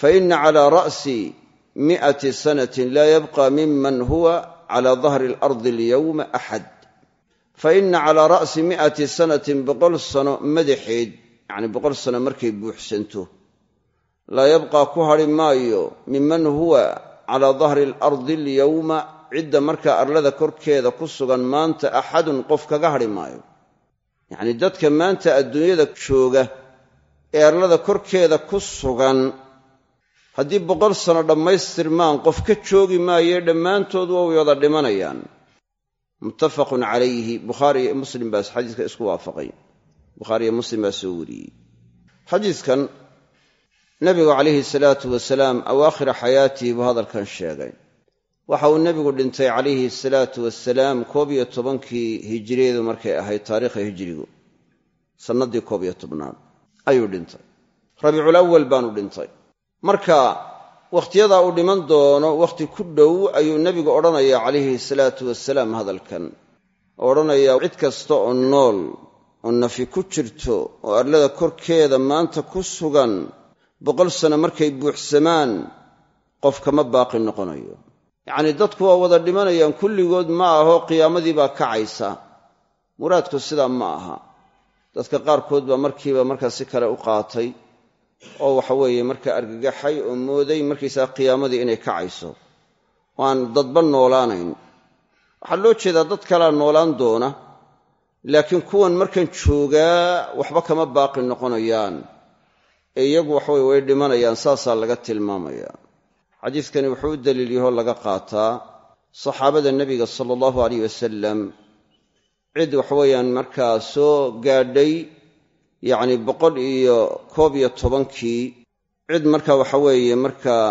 Fa inna calaa ra'si mi'ati sanatin laa yabqa miman huwa calaa dahri alardi alyowma axad fa inna calaa ra'si mi'ati sanatin boqol sano madaxeed yacni boqol sano markay buuxsanto laa yabqaa ku hadhi maayo miman huwa calaa dahri alardi alyowma cidda markaa arlada korkeeda ku sugan maanta axadun qof kaga hadhi maayo yacnii dadka maanta adduunyada jooga ee arlada korkeeda ku sugan haddii boqol sano dhammaystirmaan qof ka joogi maaye dhammaantood waa way wada dhimanayaan. Muttafaqun calayhi bukhaari iyo muslim baa xadiiska isku waafaqay. Bukhaariyo muslim baa soo wariyey. Xadiiskan nebigu calayhi salaatu wasalaam awaakhira xayaatihi buu hadalkan sheegay. Waxa uu nebigu dhintay calayhi salaatu wasalaam koob iyo tobankii hijiriyadu markay ahayd taariikha hijirigu. Sannaddii koob iyo tobnaad ayuu dhintay. Rabiicul awal baanu dhintay marka wakhtiyadaa uu dhiman doono wakhti ku dhow ayuu nebigu odhanayaa calayhi salaatu wasalaam hadalkan. Oo odhanayaa cid kasta oo nool oo nafi ku jirto oo arlada korkeeda maanta ku sugan boqol sano markay buuxsamaan qof kama baaqi noqonayo. Yacnii dadku waa wada dhimanayaan kulligood ma aho qiyaamadii baa kacaysa. Muraadku sidaa ma aha. Dadka qaarkood baa markiiba markaa si kale u qaatay oo waxa weeye markaa argagaxay oo mooday markaysaa qiyaamadii inay kacayso oo aan dadba noolaanayn. Waxaa loo jeedaa dad kalea noolaan doona laakiin kuwan markan joogaa waxba kama baaqi noqonayaan. Ee iyagu waxaweye way dhimanayaan saasaa laga tilmaamaya. Xadiiskani wuxuu u daliil yahoo laga qaataa saxaabada nebiga sala allahu aleyh wasalam cid waxaweeyaan markaa soo gaadhay yacni boqol iyo koob iyo tobankii cid marka waxa weeye markaa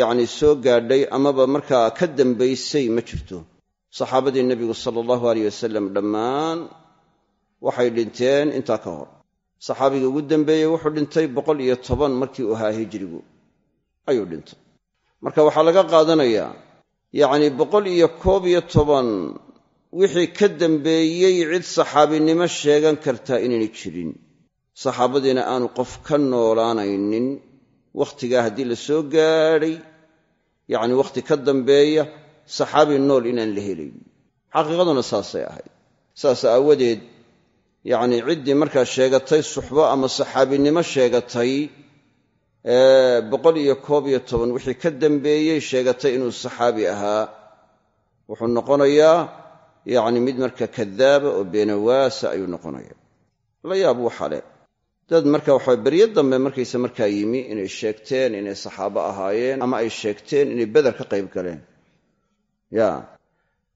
yacni soo gaadhay amaba markaa ka dambaysay ma jirto. Saxaabadii nebigu sala allahu aleyh wasalam dhammaan waxay dhinteen intaa ka hor. Saxaabigii ugu dambeeyey wuxuu dhintay boqol iyo toban markii uu ahaa hijrigu. Ayuu dhintay. Marka waxaa laga qaadanayaa yacni boqol iyo koob iyo toban wixii ka dambeeyey cid saxaabinimo sheegan kartaa inaynay jirin saxaabadiina aanu qof ka noolaanaynin wakhtigaa haddii la soo gaadhay yacni wakhti ka dambeeya saxaabi nool inaan la helayn. Xaqiiqaduna saasay ahayd. Saas aawadeed yacnii ciddii markaa sheegatay suxbo ama saxaabinimo sheegatay boqol iyo koob iyo toban wixii ka dambeeyey sheegatay inuu saxaabi ahaa wuxuu noqonayaa yacni mid marka kadaaba oo beenawaasa ayuu noqonaya la yaab waxale dad marka waxa beryo dambe markayse markaa yimi inay sheegteen inay saxaabo ahaayeen ama ay sheegteen inay beder ka qayb galeen. Ya.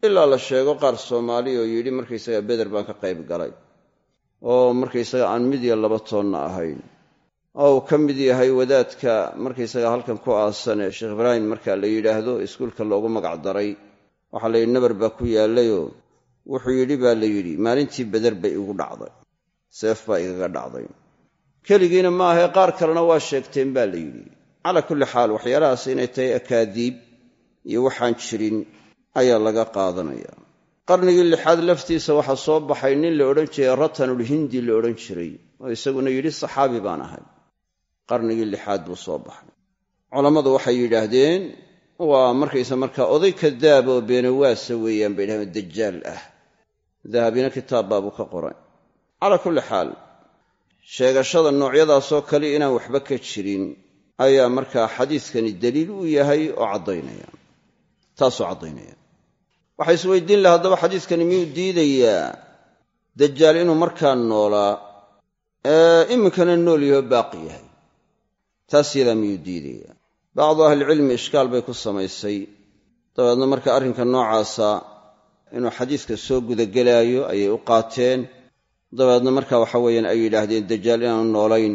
Ilaa la sheego qaar soomaali oo yidhi markaysaga beder baan ka qayb galay. Oo markaysaga aan mid iyo laba toonna ahayn. Oo uu ka mid yahay wadaadka markaysaga halkan ku aasanee sheekh ibraahim marka la yidhaahdo iskuulka loogu magac daray. Waxaa la yidhi nabar baa ku yaallayoo wuxuu yidhi baa la yidhi maalintii beder bay igu dhacday. Seef baa igaga dhacday keligiina maahae qaar kalena waa sheegteen baa la yidhi. Calaa kulli xaal waxyaalahaas inay tahay akaadiib iyo waxaan jirin ayaa laga qaadanaya. Qarnigii lixaad laftiisa waxaa soo baxay nin la odhan jiray ratanulhindi la odhan jiray oo isaguna yidhi saxaabi baan ahay. Qarnigii lixaad buu soo baxay. Culammadu waxay yidhaahdeen waa markaysa markaa oday kadaab oo beenawaasa weeyaan bay yidhahdeen dajaal ah. Dahabina kitaab baabuu ka qoray. Calaa kulli xaal sheegashada noocyadaasoo kale inaan waxba ka jirin ayaa markaa xadiiskani daliil u yahay oo caddaynaya taasoo caddaynaya. Waxay isweydiin laha haddaba xadiiskani miyuu diidayaa? Dajaal inuu markaa noolaa iminkana nool yahoo baaqi yahay. Taas yadaa miyuu diidayaa? Bacdu ahlicilmi ishkaal bay ku samaysay. Dabeedna marka arrinka noocaasa inuu xadiiska soo gudagelaayo ayay u qaateen dabeedna marka waxa weeyaan ay yidhaahdeen dajaal inaanu noolayn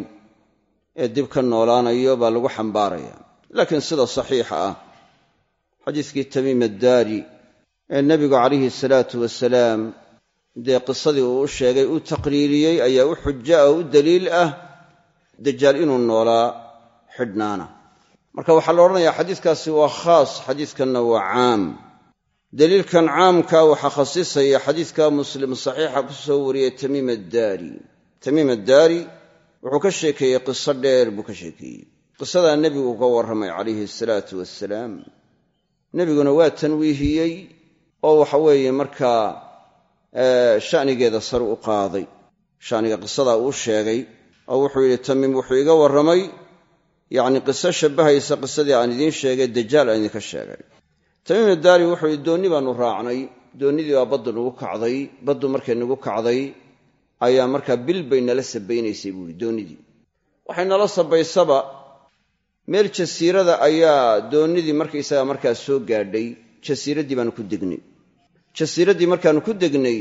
ee dib ka noolaanayo baa lagu xambaaraya. Laakiin sida saxiixa ah xadiiskii tamiim addaari ee nebigu calayhi salaatu wasalaam dee qisadii uu u sheegay uu taqriiriyey ayaa u xujo ah u daliil ah dajaal inuu noolaa xidhnaana. Marka waxaa la odhanayaa xadiiskaasi waa khaas xadiiskanna waa caam daliilkan caamka waxaa khasisaya xadiiska muslim saxiixa ku soo wariyey tamiim addaari. Tamiim addaari wuxuu ka sheekeeyey qiso dheer buu ka sheekeeyey. Qisadaa nebigu uga warramay calayhi salaatu wasalaam nebiguna waa tanwiihiyey oo waxa weeye markaa shanigeeda sare u qaaday. Shaniga qisadaa uu sheegay oo wuxuu yidhi tamiim wuxuu iga warramay yacni qiso shabbahaysa qisadii aan idiin sheegay dajaal aan idinka sheegay tamiim addaari wuxuu yidhi doonni baannu raacnay doonnidii baa baddu nagu kacday baddu markay nagu kacday ayaa markaa bil bay nala sabaynaysay buu yidhi doonnidii waxay nala sabaysaba meel jasiirada ayaa doonnidii markaysaga markaa soo gaadhay jasiiraddii baanu ku degnay. Jasiiraddii markaannu ku degnay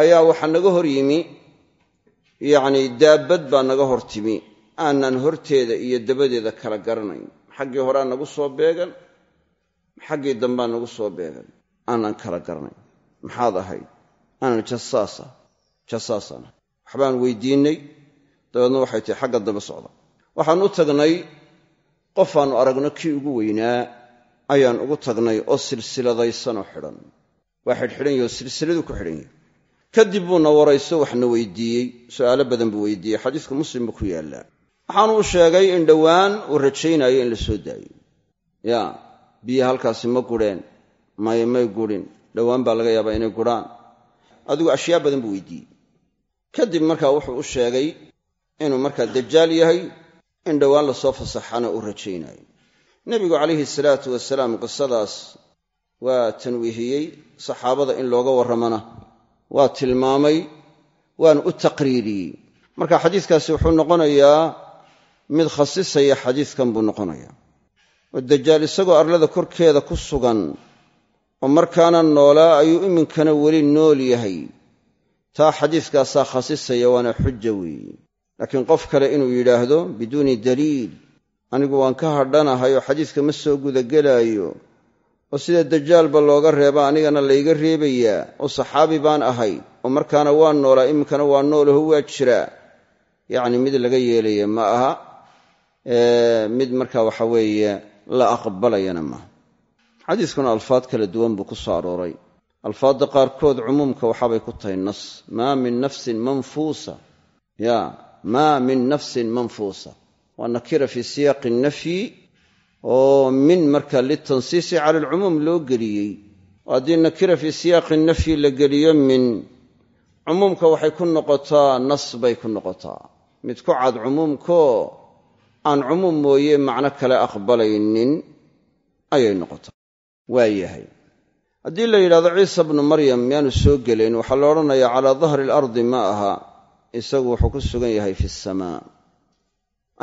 ayaa waxaa naga hor yimi yacnii daabbad baa naga hor timi aanan horteeda iyo dabadeeda kala garanayn. Xaggii horea nagu soo beegan xaggii dambaa nagu soo beegan aanan kala garanayn. Maxaad ahayd? Aanan jasaasa jasaasana. Waxbaan weydiinnay dabeedna waxay tahi xagga dambe socda. Waxaan u tagnay qofaannu aragno kii ugu weynaa ayaan ugu tagnay oo silsiladaysanoo xidhan. Waa xidhxidhan yaho silsiladu ku xidhan yahay. Kadib buuna warayso waxna weydiiyey. Su'aalo badan buu weydiiyey. Xadiiska muslim buu ku yaallaa waxaanu u sheegay in dhowaan uu rajaynayo in la soo daayo. Ya biyaha halkaasi ma gureen may may gurin dhowaan baa laga yaabaa inay gurhaan adigu ashyaa badan buu weydiiyey. Kadib markaa wuxuu u sheegay inuu markaa dajaal yahay in dhowaan la soo fasaxana uu rajaynayo. Nebigu calayhi salaatu wasalaam qisadaas waa tanwiihiyey saxaabada in looga warramana. Waa tilmaamay waanu u taqriiriyey. Marka xadiiskaasi wuxuu noqonayaa mid khasisaya xadiidkan buu noqonaya oo dajaal isagoo arlada korkeeda ku sugan oo markaana noolaa ayuu iminkana weli nool yahay. Taa xadiiskaasaa khasisaya waana xuja weeye laakiin qof kale inuu yidhaahdo biduuni daliil anigu waan ka hadhanahay oo xadiiska ma soo gudagelaayo oo sida dajaalba looga reeba anigana layga reebayaa oo saxaabi baan ahay oo markaana waa noolaa iminkana waa noolaho waa jiraa yacni mid laga yeelaya ma aha. Mid marka waxa weeye la aqbalayana maaha xadiiskuna alfaad kala duwan buu ku soo arooray. Alfaadda qaarkood cumuumka waxaabay ku tahay nas. Maa min nafsin manfuusa. Ya maa min nafsin manfuusa. Waa nakira fii siyaaqi nafyi oo min marka litansiisi cala alcumuum loo geliyey. Haddii nakira fii siyaaqi nafyi la geliyo min cumuumka waxay ku noqotaa nas bay ku noqotaa. Mid ku cad cumuumkoo aan cumuum mooye macno kale aqbalaynin ayay noqotaa waa haddii la yidhahdo ciisa bnu maryam miyaanu soo gelayn waxaa la odhanayaa calaa dahri alardi ma aha isagu wuxuu ku sugan yahay fi samaa.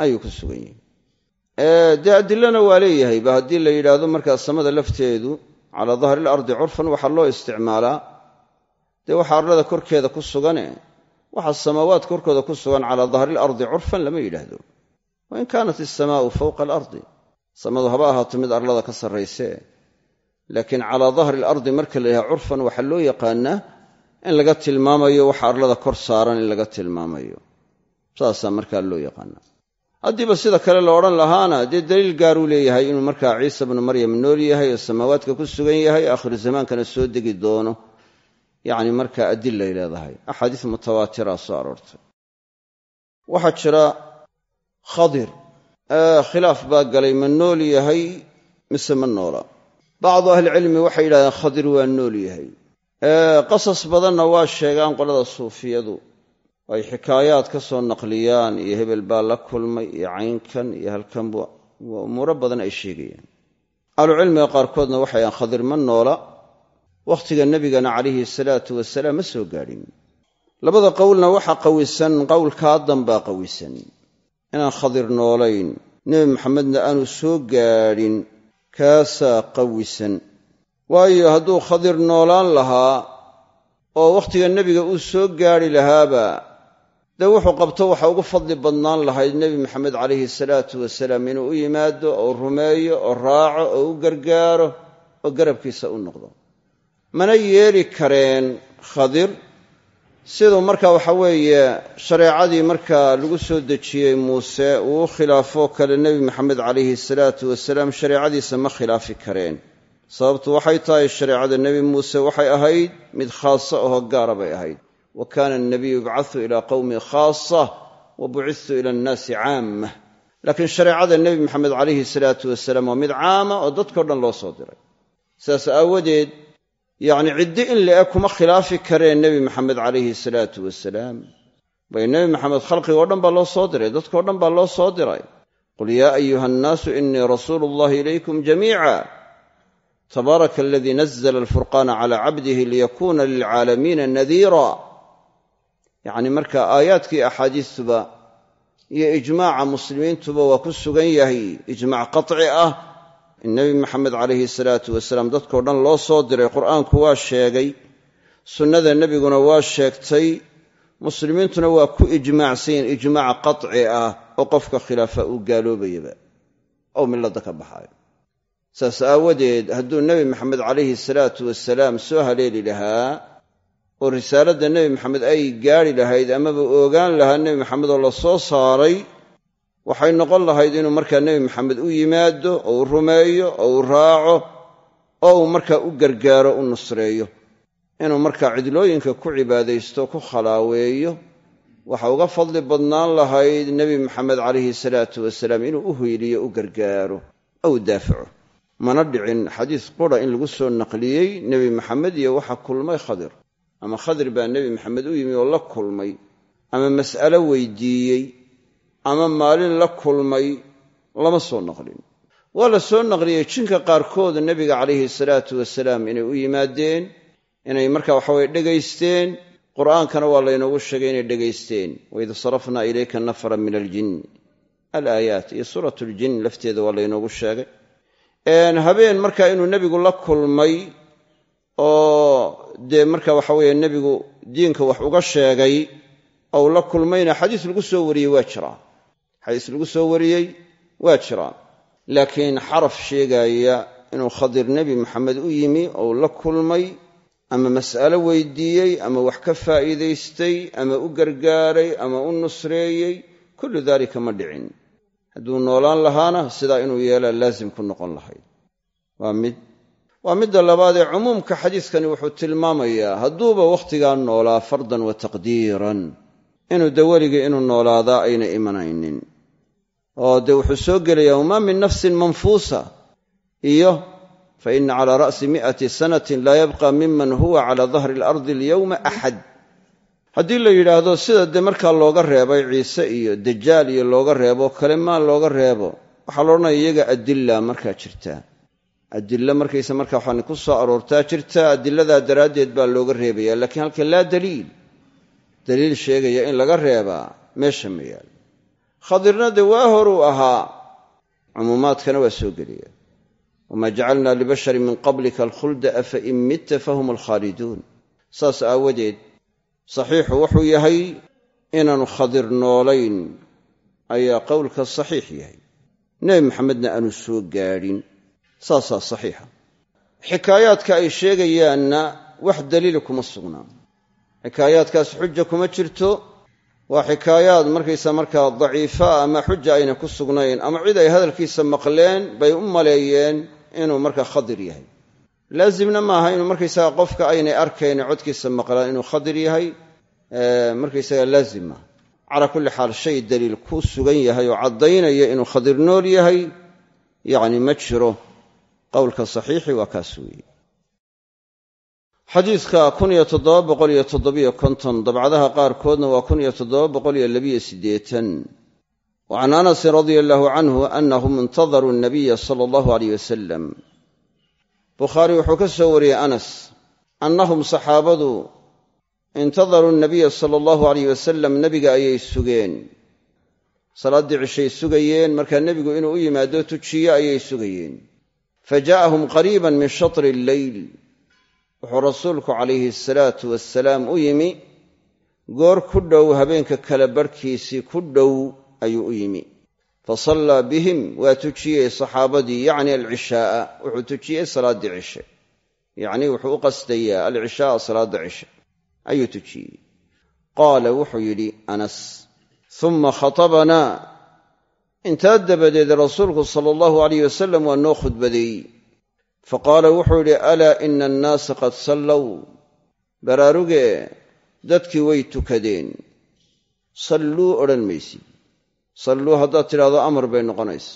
Ayuu ku sugan yahay. Dee adilana waa leeyahayba haddii la yidhaahdo markaa samada lafteedu calaa dahri alardi curfan waxaa loo isticmaalaa. Dee waxa arlada korkeeda ku sugane waxa samaawaad korkooda ku sugan calaa dahri alardi curfan lama yidhaahdo wain kaanat isamaau fowqa alardi samadu haba ahaato mid arlada ka sarrayse laakiin calaa dahri alardi marka la yidhaha curfan waxaa loo yaqaanaa in laga tilmaamayo waxa arlada kor saaran in laga tilmaamayo saasaa markaa loo yaqaana haddiiba sida kale la odhan lahaana dee daliil gaaruu leeyahay inuu markaa ciisa bnu maryam nool yahay oo samaawaadka ku sugan yahay aakhiru zamaankana soo degi doono yacni markaa adilay leedahay axaadiis mutawaatira soo aroortay waxaa jira khadir. Khilaaf baa galay ma nool yahay mise ma noola? Bacdu ahlicilmi waxay yidhahdeen khadir waa nool yahay. Qasas badanna waa sheegaan qolada suufiyadu. Ay xikaayaad ka soo naqliyaan iyo hebel baa la kulmay iyo caynkan iyo halkan waa umuuro badan ay sheegayaan. Ahlucilmiga qaarkoodna waxay ahaan khadir ma noola. Wakhtiga nebigana calayhi salaatu wasalaam ma soo gaadhin. Labada qowlna waxaa qawisan qowlkaa dambaa qawisan inaan khadir noolayn. Nebi maxamedna aanu soo gaadhin kaasaa qawisan. Waayo hadduu khadir noolaan lahaa oo wakhtiga nebiga uu soo gaadhi lahaaba dee wuxuu qabto waxa ugu fadli badnaan lahayd nebi maxamed calayhi salaatu wasalaam inuu u yimaado oo rumeeyo oo raaco oo u gargaaro oo garabkiisa u noqdo. Mana yeeli kareen khadir siduu marka waxa weeye shareecadii markaa lagu soo dejiyey muuse uu u khilaafoo kale nebi maxamed calayhi salaatu wasalaam shareecadiisa ma khilaafi kareen. Sababtu waxay tahay shareecada nebi muuse waxay ahayd mid khaasa ahoo gaara bay ahayd. Wa kaana anabiyu yubcathu ilaa qowmin khaasa wa bucittu ila annaasi caamah laakiin shareecada nebi maxamed calayhi salaatu wasalaam waa mid caama oo dadkao dhan loo soo diray. Sidaas aawadeed yacni ciddi in la-eg kuma khilaafi kareen nebi maxamed calayhi salaatu wasalaam bay nebi maxamed khalqigoo dhan baa loo soo diray dadkao dhan baa loo soo diray. Qul yaa ayuha annaasu inii rasuulu llahi ilaykum jamiica. Tabaaraka aladii nazla alfurqaana cala cabdihi liyakuuna lilcaalamiina nadiira. Yacni marka aayaadkii axaadiistuba iyo ijmaaca muslimiintuba waa ku sugan yahay ijmaac qaci ah in nebi maxamed calayhi salaatu wasalaam dadkao dhan loo soo diray qur'aanku waa sheegay sunnada nebiguna waa sheegtay muslimiintuna waa ku ijmaacsan yihiin ijmaac qaci ah oo qofka khilaafa uu gaaloobayaba oo milladda ka baxaayo saas aawadeed hadduu nebi maxamed calayhi salaatu wasalaam soo haleeli lahaa oo risaaladda nebi maxamed ay gaadhi lahayd amaba ogaan lahaa nebi maxamed oo la soo saaray waxay noqon lahayd inuu markaa nebi maxamed u yimaado oo u rumeeyo oo u raaco oo uu markaa u gargaaro u nusreeyo. Inuu markaa cidlooyinka ku cibaadaysto ku khalaaweeyo waxa uga fadli badnaan lahayd nebi maxamed calayhi salaatu wasalaam inuu u hoyliyo u gargaaro ou daafaco. Mana dhicin xadiis qura in lagu soo naqliyey nebi maxamed iyo waxa kulmay khadir. Ama khadir baa nebi maxamed u yimi oo la kulmay ama mas'alo weydiiyey ama maalin la kulmay lama soo naqlin. Waa la soo naqliyey jinka qaarkood nebiga calayhi salaatu wasalaam inay u yimaadeen inay marka waxaweye dhegaysteen. Qur'aankana waa laynoogu sheegay inay dhegaysteen. Waid sarafnaa ilayka nafran min aljin. Alaayaat iyo suurat ljin lafteeda waa laynoogu sheegay. Habeen marka inuu nebigu la kulmay oo dee marka waxa weeye nebigu diinka wax uga sheegay ou la kulmayna xadiis lagu soo wariyey waa jiraa xadiis lagu soo wariyey waa jiraa laakiin xaraf sheegaya inuu khadir nebi maxamed u yimi ou la kulmay ama mas'alo weydiiyey ama wax ka faa'iidaystay ama u gargaaray ama u nusreeyey kullu daalika ma dhicin. Hadduu noolaan lahaana sidaa inuu yeelaa laasim ku noqon lahayd. Waa mid waa midda labaadee cumuumka xadiiskani wuxuu tilmaamayaa hadduuba wakhtigaa noolaa fardan wa taqdiiran. Inuu de weligii inuu noolaadaa ayna imanaynin oo dee wuxuu soo gelayaa wamaa min nafsin manfuusa? Iyo fa ina calaa ra'si mi'ati sanatin laa yabqa miman huwa cala dahri alardi alyowma axad haddii la yidhaahdo sida dee markaa looga reebay ciise iyo dajaal iyo looga reebo kale maa looga reebo waxaa la iyaga adilla markaa jirtaa adilla markaysa markaa waxaan ku soo aroortaa jirta adilladaa daraaddeed baa looga reebaya laakiin halka laa daliil. Daliil sheegaya in laga reebaa meesha ma yaal khadirna dee waa horuu ahaa. Cumuumaadkana waa soo geliya. Wamaa jacalnaa libasharin min qablika alkhulda afa in mitta fahum alkhaaliduun saas aawadeed saxiixu wuxuu yahay inaanu khadir noolayn ayaa qowlka saxiix yahay. Nebi maxamedna aanu soo gaadhin. Saasaa saxiixa. Xikaayaadka ay sheegayaanna wax daliila kuma sugnaa. Xikaayaadkaas xuja kuma jirto waa xikaayaad markaysa markaa daciifa ama xuja ayna ku sugnayn ama cid ay hadalkiisa maqleen bay u maleeyeen inuu markaa khadir yahay. Laazimna maaha inuu markaysaga qofka aynay arkayn codkiisa maqlaan inuu khadir yahay markaysaga laazim maaha calaa kulli xaal shay daliil ku sugan yahay oo caddaynaya inuu khadir nool yahay yacni ma jiro. Qowlka saxiixi waa kaas weeye xadiidka kun iyo toddoba boqol iyo toddobiyo konton dabcadaha qaarkoodna waa kun iyo toddoba boqol iyo labiyo siddeetan. Wa can anasin radia allahu canhu anahum intadaruu nabiya sala allahu aleyh wasalam bukhaari wuxuu ka soo wariyey anas annahum saxaabadu intadaruu nabiya sala allahu aleyh wasalam nebiga ayay sugeen. Salaaddii cishay sugayeen markaa nebigu inuu u yimaado tujiyo ayay sugayeen. Fa jaa'ahum qariiban min shatri alleyl wuxuu rasuulku calayhi asalaatu wasalaam u yimi goor ku dhow habeenka kala barhkiisii ku dhow ayuu u yimi. Fa sallaa bihim waa tujiyey saxaabadii yacni alcishaa'a wuxuu tujiyey salaaddii cishe. Yacnii wuxuu u qasdayaa alcishaaa salaadda cishe. Ayuu tujiyey. Qaala wuxuu yidhi anas uma khatabanaa intaa dabadeed rasuulku sala allahu alayh wasalam waa noo khudbadeeyey faqaala wuxuu yidhi alaa ina annaasa qad sallow baraarugee dadkii way tukadeen. Salluu odhan maysid salluu haddaad tidhahdo amar bay noqonaysa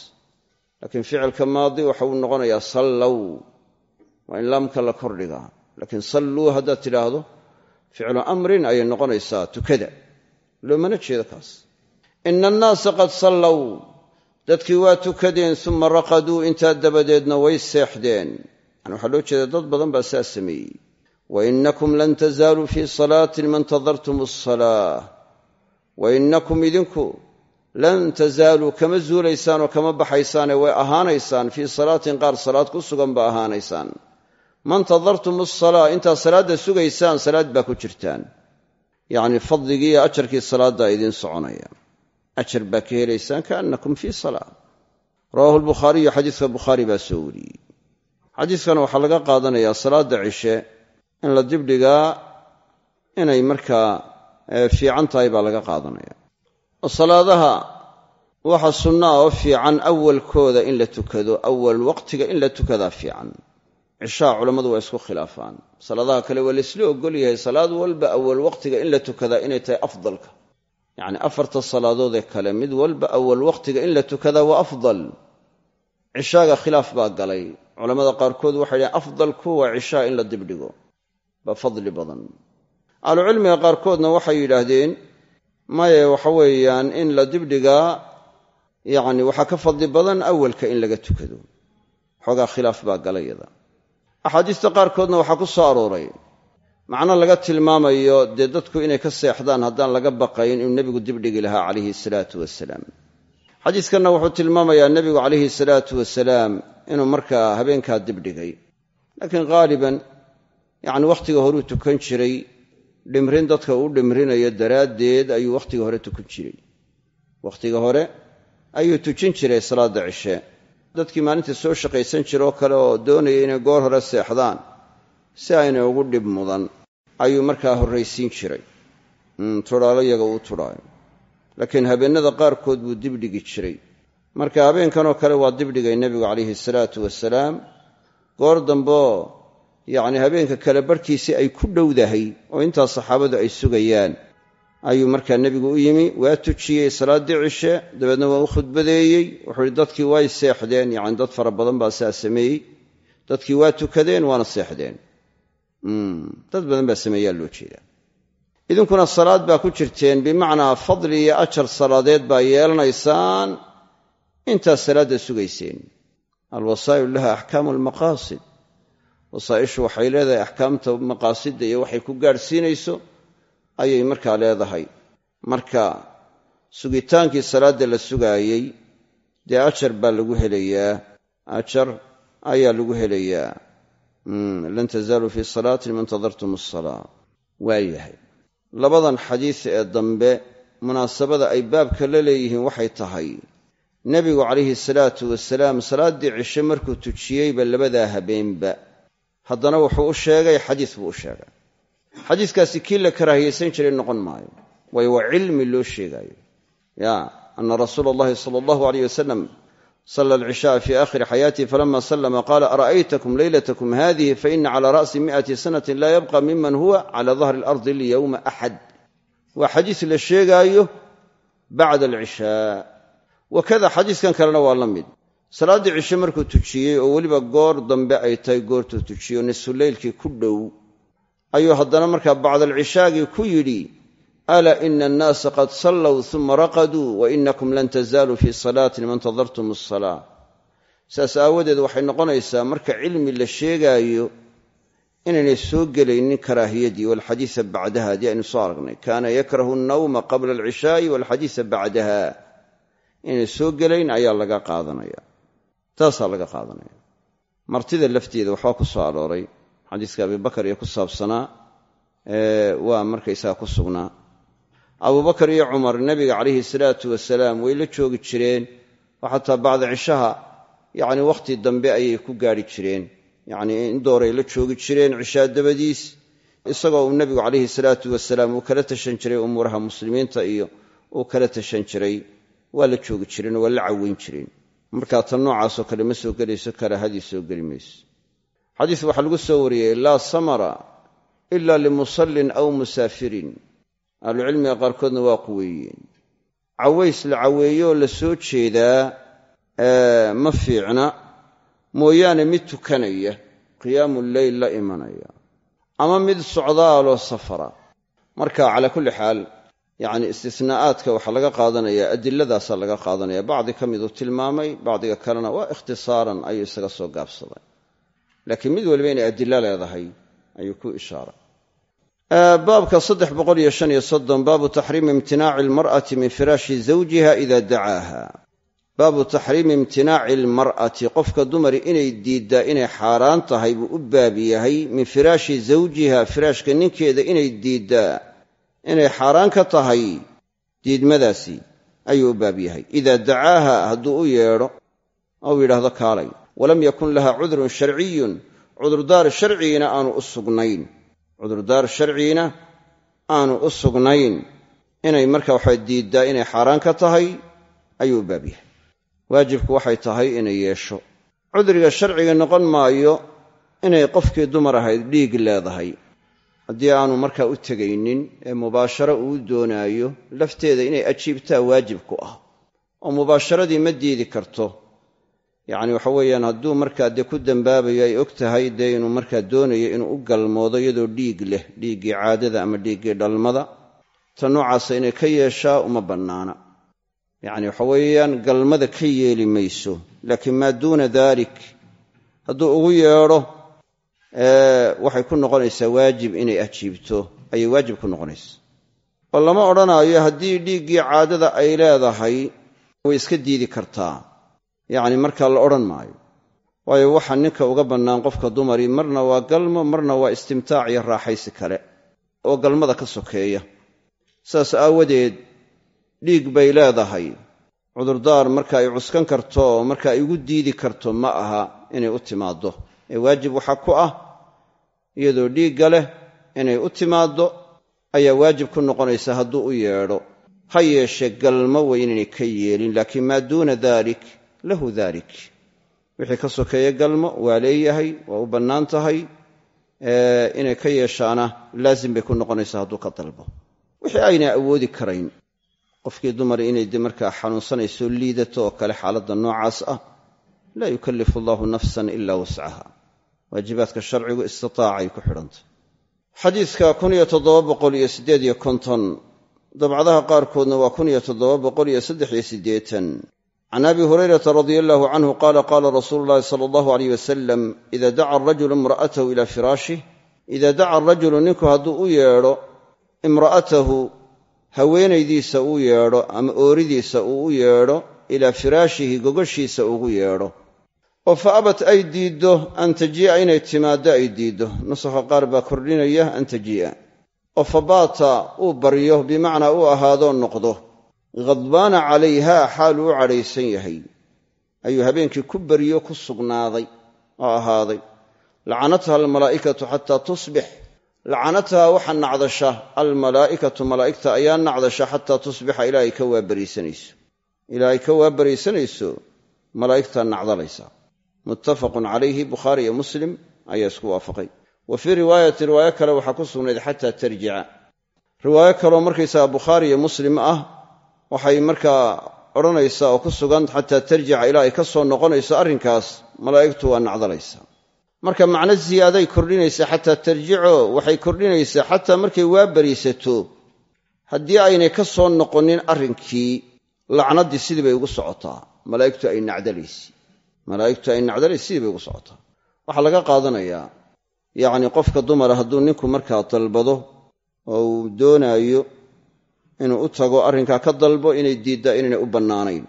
laakiin ficilka maadi waxa uu noqonayaa sallow waa in laamka la kordhigaa laakiin salluu haddaad tidhaahdo ficlu amrin ayay noqonaysaa tukada. Loomana jeedo kaas. Ina annaasa qad sallow dadkii waa tukadeen suma raqaduu intaa dabadeedna way seexdeen. Yani waxaa loo jeeda dad badan baa saa sameeyey. Wa inakum lan tazaaluu fii salaatin ma intadartum asalaa wa inakum idinku lan tazaaluu kama zuulaysaan oo kama baxaysaane way ahaanaysaan. Fii salaatin qaar salaad ku sugan ba ahaanaysaan. Ma intadartum asalaa intaad salaadda sugaysaan salaad baa ku jirtaan. Yacni fadligii iyo ajarkii salaaddaa idiin soconaya ajar baa ka helaysaan kaannakum fii salaa rawaahu lbukhaariyu xadiiska bukhaari baa soo wariyey xadiiskan waxaa laga qaadanayaa salaadda cishe in la dibdhigaa inay markaa fiican tahay baa laga qaadanaya oo salaadaha waxa sunna ah oo fiican awalkooda in la tukado awal waqtiga in la tukadaa fiican cishaa culammadu waa isku khilaafaan salaadaha kale waa laysla ogol yahay salaad walba awal waqtiga in la tukadaa inay tahay afdalka yacni afarta salaadoodee kale mid walba awal waqtiga in la tukadaa waa afdal. Cishaaga khilaaf baa galay. Culammada qaarkood waxay dhahen afdalku waa cishaa in la dibdhigo. Baa fadli badan. Ahlucilmiga qaarkoodna waxay yidhaahdeen maye waxa weeyaan in la dibdhigaa yacni waxaa ka fadli badan awalka in laga tukado. Xoogaa khilaaf baa galayada axaadiista qaarkoodna waxaa ku soo arooray macno laga tilmaamayo dee dadku inay ka seexdaan haddaan laga baqayn inuu nebigu dibdhigi lahaa calayhi salaatu wasalaam. xadiiskanna wuxuu tilmaamayaa nebigu calayhi salaatu wasalaam inuu markaa habeenkaa dibdhigay laakiin haaliban yacni wakhtiga horuu tukan jiray dhimrin dadka uu dhimrinayo daraaddeed ayuu wakhtiga hore tukan jiray. wakhtiga hore ayuu tujin jiray salaadda cishe. dadkii maalinta soo shaqaysan jira oo kale oo doonaya inay goor hore seexdaan si aynay ugu dhib mudan ayuu markaa horraysiin jiray. Tudhaalo yaga uu tudhaayo laakiin habeennada qaarkood buu dibdhigi jiray. Marka habeenkanoo kale waa dibdhigay nebigu calayhi salaatu wasalaam. Goor dambeoo yacni habeenka kale barhkiisii ay ku dhowdahay oo intaas saxaabadu ay sugayaan ayuu markaa nebigu u yimi waa tujiyey salaaddii cishe dabeedna waa u khudbadeeyey. Wuxuu ihi dadkii way seexdeen yacni dad fara badan baa saa sameeyey. Dadkii waa tukadeen waana seexdeen dad badan baa sameeyaa loo jeedaa. Idinkuna salaad baa ku jirteen bimacnaa fadli iyo ajar salaadeed baa yeelanaysaan. Intaad salaadda sugayseen. Alwasaa'ilu laha axkaamu almaqaasid wasaa'ishu waxay leedahay axkaamta maqaasidda iyo waxay ku gaadhsiinayso ayay markaa leedahay. Marka sugitaankii salaadda la sugaayey dee ajar baa lagu helayaa. Ajar ayaa lagu helayaa lan tazaaluu fii salaatin ma intadartum asalaa waayahay labadan xadiis ee dambe munaasabada ay baabka la leeyihiin waxay tahay. Nebigu calayhi salaatu wasalaam salaaddii cishe markuu tujiyeyba labadaa habeenba. Haddana wuxuu u sheegay xadiis buu u sheegay. Xadiiskaasi kii la karaahiyaysan jiray noqon maayo. Waayo waa cilmi loo sheegaayo. Ya ana rasuula allahi sala allahu aleyh wasalam sala alcishaaa fii aakhiri xayaatihi falama sallama qaala ara'aytakum leylatakum hadihi faina cala ra'si mi'ati sanatin laa yabqa miman huwa cala dahri alardi alyowma axad waa xadiis la sheegaayo bacda alcishaa wakada xadiiskan kalena waa la mid salaaddii cishe markuu tujiyey oo weliba goor dambe ay tahay goortuu tujiyo nisfuleylkii ku dhow ayuu haddana markaa bacdalcishaagii ku yidhi alaa ina annaasa qad sallow uma raqaduu wa inakum lan tazaaluu fii salaatin ma intadartum asalaa saas aawadeed waxay noqonaysaa marka cilmi la sheegaayo inaynay soo gelaynin karaahiyadii walxadiisa bacdaha haddii aynu soo aragnay kaana yakrahu annawma qabla alcishaa'i walxadiisa bacdaha inay soo gelayn ayaa laga qaadanaya taasaa laga qaadanaya martida lafteeda waxbaa ku soo arooray xadiiska abibakar iyo ku saabsanaa waa markaysaga ku sugnaa abubakar iyo cumar nebiga calayhi salaatu wasalaam way la joogi jireen oo xataa bacda cishaha yacni wakhti dambe ayay ku gaadhi jireen. Yacnii in dooray la joogi jireen cishaa dabadiis isagoo uu nebigu calayhi salaatu wasalaam uu kala tashan jiray umuuraha muslimiinta iyo uu kala tashan jiray. Waa la joogi jireen oo waa la caweyn jireen. Markaa tan noocaasoo kale ma soo gelayso karaahadii soo geli mayso. Xadiis waxaa lagu soo wariyey laa samara ila limusallin aw musaafirin ahlucilmiga qaarkoodna waa quweeyeen. Caways la caweeyooo la soo jeedaa ma fiicna mooyaane mid tukanaya qiyaamu leyl la imanaya ama mid socdaaloo safara. Marka calaa kulli xaal yacni istisnaa'aadka waxaa laga qaadanaya adilladaasaa laga qaadanaya. Bacdi ka miduu tilmaamay bacdiga kalena waa ikhtisaaran ayuu isaga soo gaabsaday. Laakiin mid waliba inay adilo leedahay ayuu ku ishaaray baabka saddex boqol iyo shan iyo soddon baabu taxriimi imtinaaci almar'ati min firaashi zawjiha ida dacaaha. Baabu taxriimi imtinaaci almar'ati qofka dumari inay diiddaa inay xaaraan tahay buu u baab yahay min firaashi zawjiha firaashka ninkeeda inay diiddaa inay xaaraan ka tahay diidmadaasi ayuu u baab yahay. Idaa dacaaha hadduu u yeedho ou yidhaahdo kaalay. Walam yakun laha cudrun sharciyun cudurdaar sharcigiina aanu u sugnayn cudurdaar sharcigiina aanu u sugnayn. Inay marka waxaa diiddaa inay xaaraan ka tahay ayuu u baab waajibku waxay tahay inay yeesho. Cudriga sharciga noqon maayo inay qofkii dumar ahayd dhiig leedahay. Haddii aanu markaa u tegaynin ee mubaasharo uu doonaayo lafteeda inay ajiibtaa waajib ku ah. Oo mubaasharadii ma diidi karto yacni waxa weeyaan hadduu markaa dee ku dembaabayo ay og tahay dee inuu markaa doonayo inuu u galmoodo iyadoo dhiig leh dhiiggii caadada ama dhiiggii dhalmada. Ta noocaasa inay ka yeeshaa uma bannaana. Yacni waxa weeyaan galmada ka yeeli mayso laakiin maa duuna daalik hadduu ugu yeedho waxay ku noqonaysaa waajib inay ajiibto ayay waajib ku noqonaysaa. Oo lama odhanaayo haddii dhiiggii caadada ay leedahay way iska diidi kartaa yacni markaa la odhan maayo. Waayo waxa ninka uga bannaan qofka dumari marna waa galmo marna waa istimtaac iyo raaxaysi kale oo galmada ka sokeeya. Saas aawadeed dhiig bay leedahay. Cudurdaar marka ay cuskan karto marka ay ugu diidi karto ma aha inay u timaaddo. Ee waajib waxaa ku ah iyadoo dhiigga leh inay u timaaddo ayaa waajib ku noqonaysa hadduu u yeedho. Ha yeeshee galmo way inaynay ka yeelin laakiin maa duuna dalik lahu dalik wixii ka sokeeye galmo waa leeyahay waa u bannaan tahay inay ka yeeshaana laazim bay ku noqonaysaa hadduu ka dalbo. Wixii aynay awoodi karayn qofkii dumar inay de markaa xanuunsanayso liidato oo kale xaaladda noocaas ah laa yukallifu allahu nafsan ila wascaha waajibaadka sharcigu istitaacay ku xidhantay. Xadiidka dabcadaha qaarkoodna waa can abi hurayrata radia allahu canhu qaala qaala rasuulu llahi sala allahu aleyh wasalam ida daca arajulu imra'atahu ila firaashih ida daca arajulu ninku hadduu u yeedho imra'atahu haweenaydiisa uu yeedho ama ooridiisa uu u yeedho ilaa firaashihi gogashiisa ugu yeedho oo fa abat ay diiddo an tajii'a inay timaaddo ay diiddo nusakha qaar baa kordhinaya an tajii'a oo fa baata uu baryo bimacnaa uu ahaadoo noqdo khadbaana calayha xaaluu u cadhaysan yahay. Ayuu habeenkii ku baryo ku sugnaaday oo ahaaday lacanatha almalaa'ikatu xataa tusbix. Lacanathaa waxaa nacdasha almalaa'ikatu malaa'igta ayaa nacdasha xataa tusbixa ilaa ay ka waabariisanayso ilaa ay ka waabariisanayso malaa'igtaa nacdalaysa. Muttafaqun calayhi bukhaari iyo muslim ayaa isku waafaqay. Wa fii riwaayati riwaayo kale waxaa ku sugnayd xataa tarjica. Riwaayo kaleoo markaysaga bukhaari iyo muslim ah waxay markaa odhanaysaa oo ku sugan xataa tarjica ilaa ay ka soo noqonayso arrinkaas malaa'igtu waa nacdalaysa. Marka macno ziyaaday kordhinaysa xataa tarjico waxay kordhinaysaa xataa markay waa bariisato haddii aynay ka soo noqonin arrinkii lacnaddii sidii bay ugu socotaa. Malaa'igtu ay nacdalaysi. Malaa'igtu ay nacdalaysi sidii bay ugu socotaa. Waxaa laga qaadanayaa yacnii qofka dumara hadduu ninku markaa dalbado oo uu doonaayo inuu u tago arrinkaa ka dalbo inay diiddaa inaynay u bannaanayn.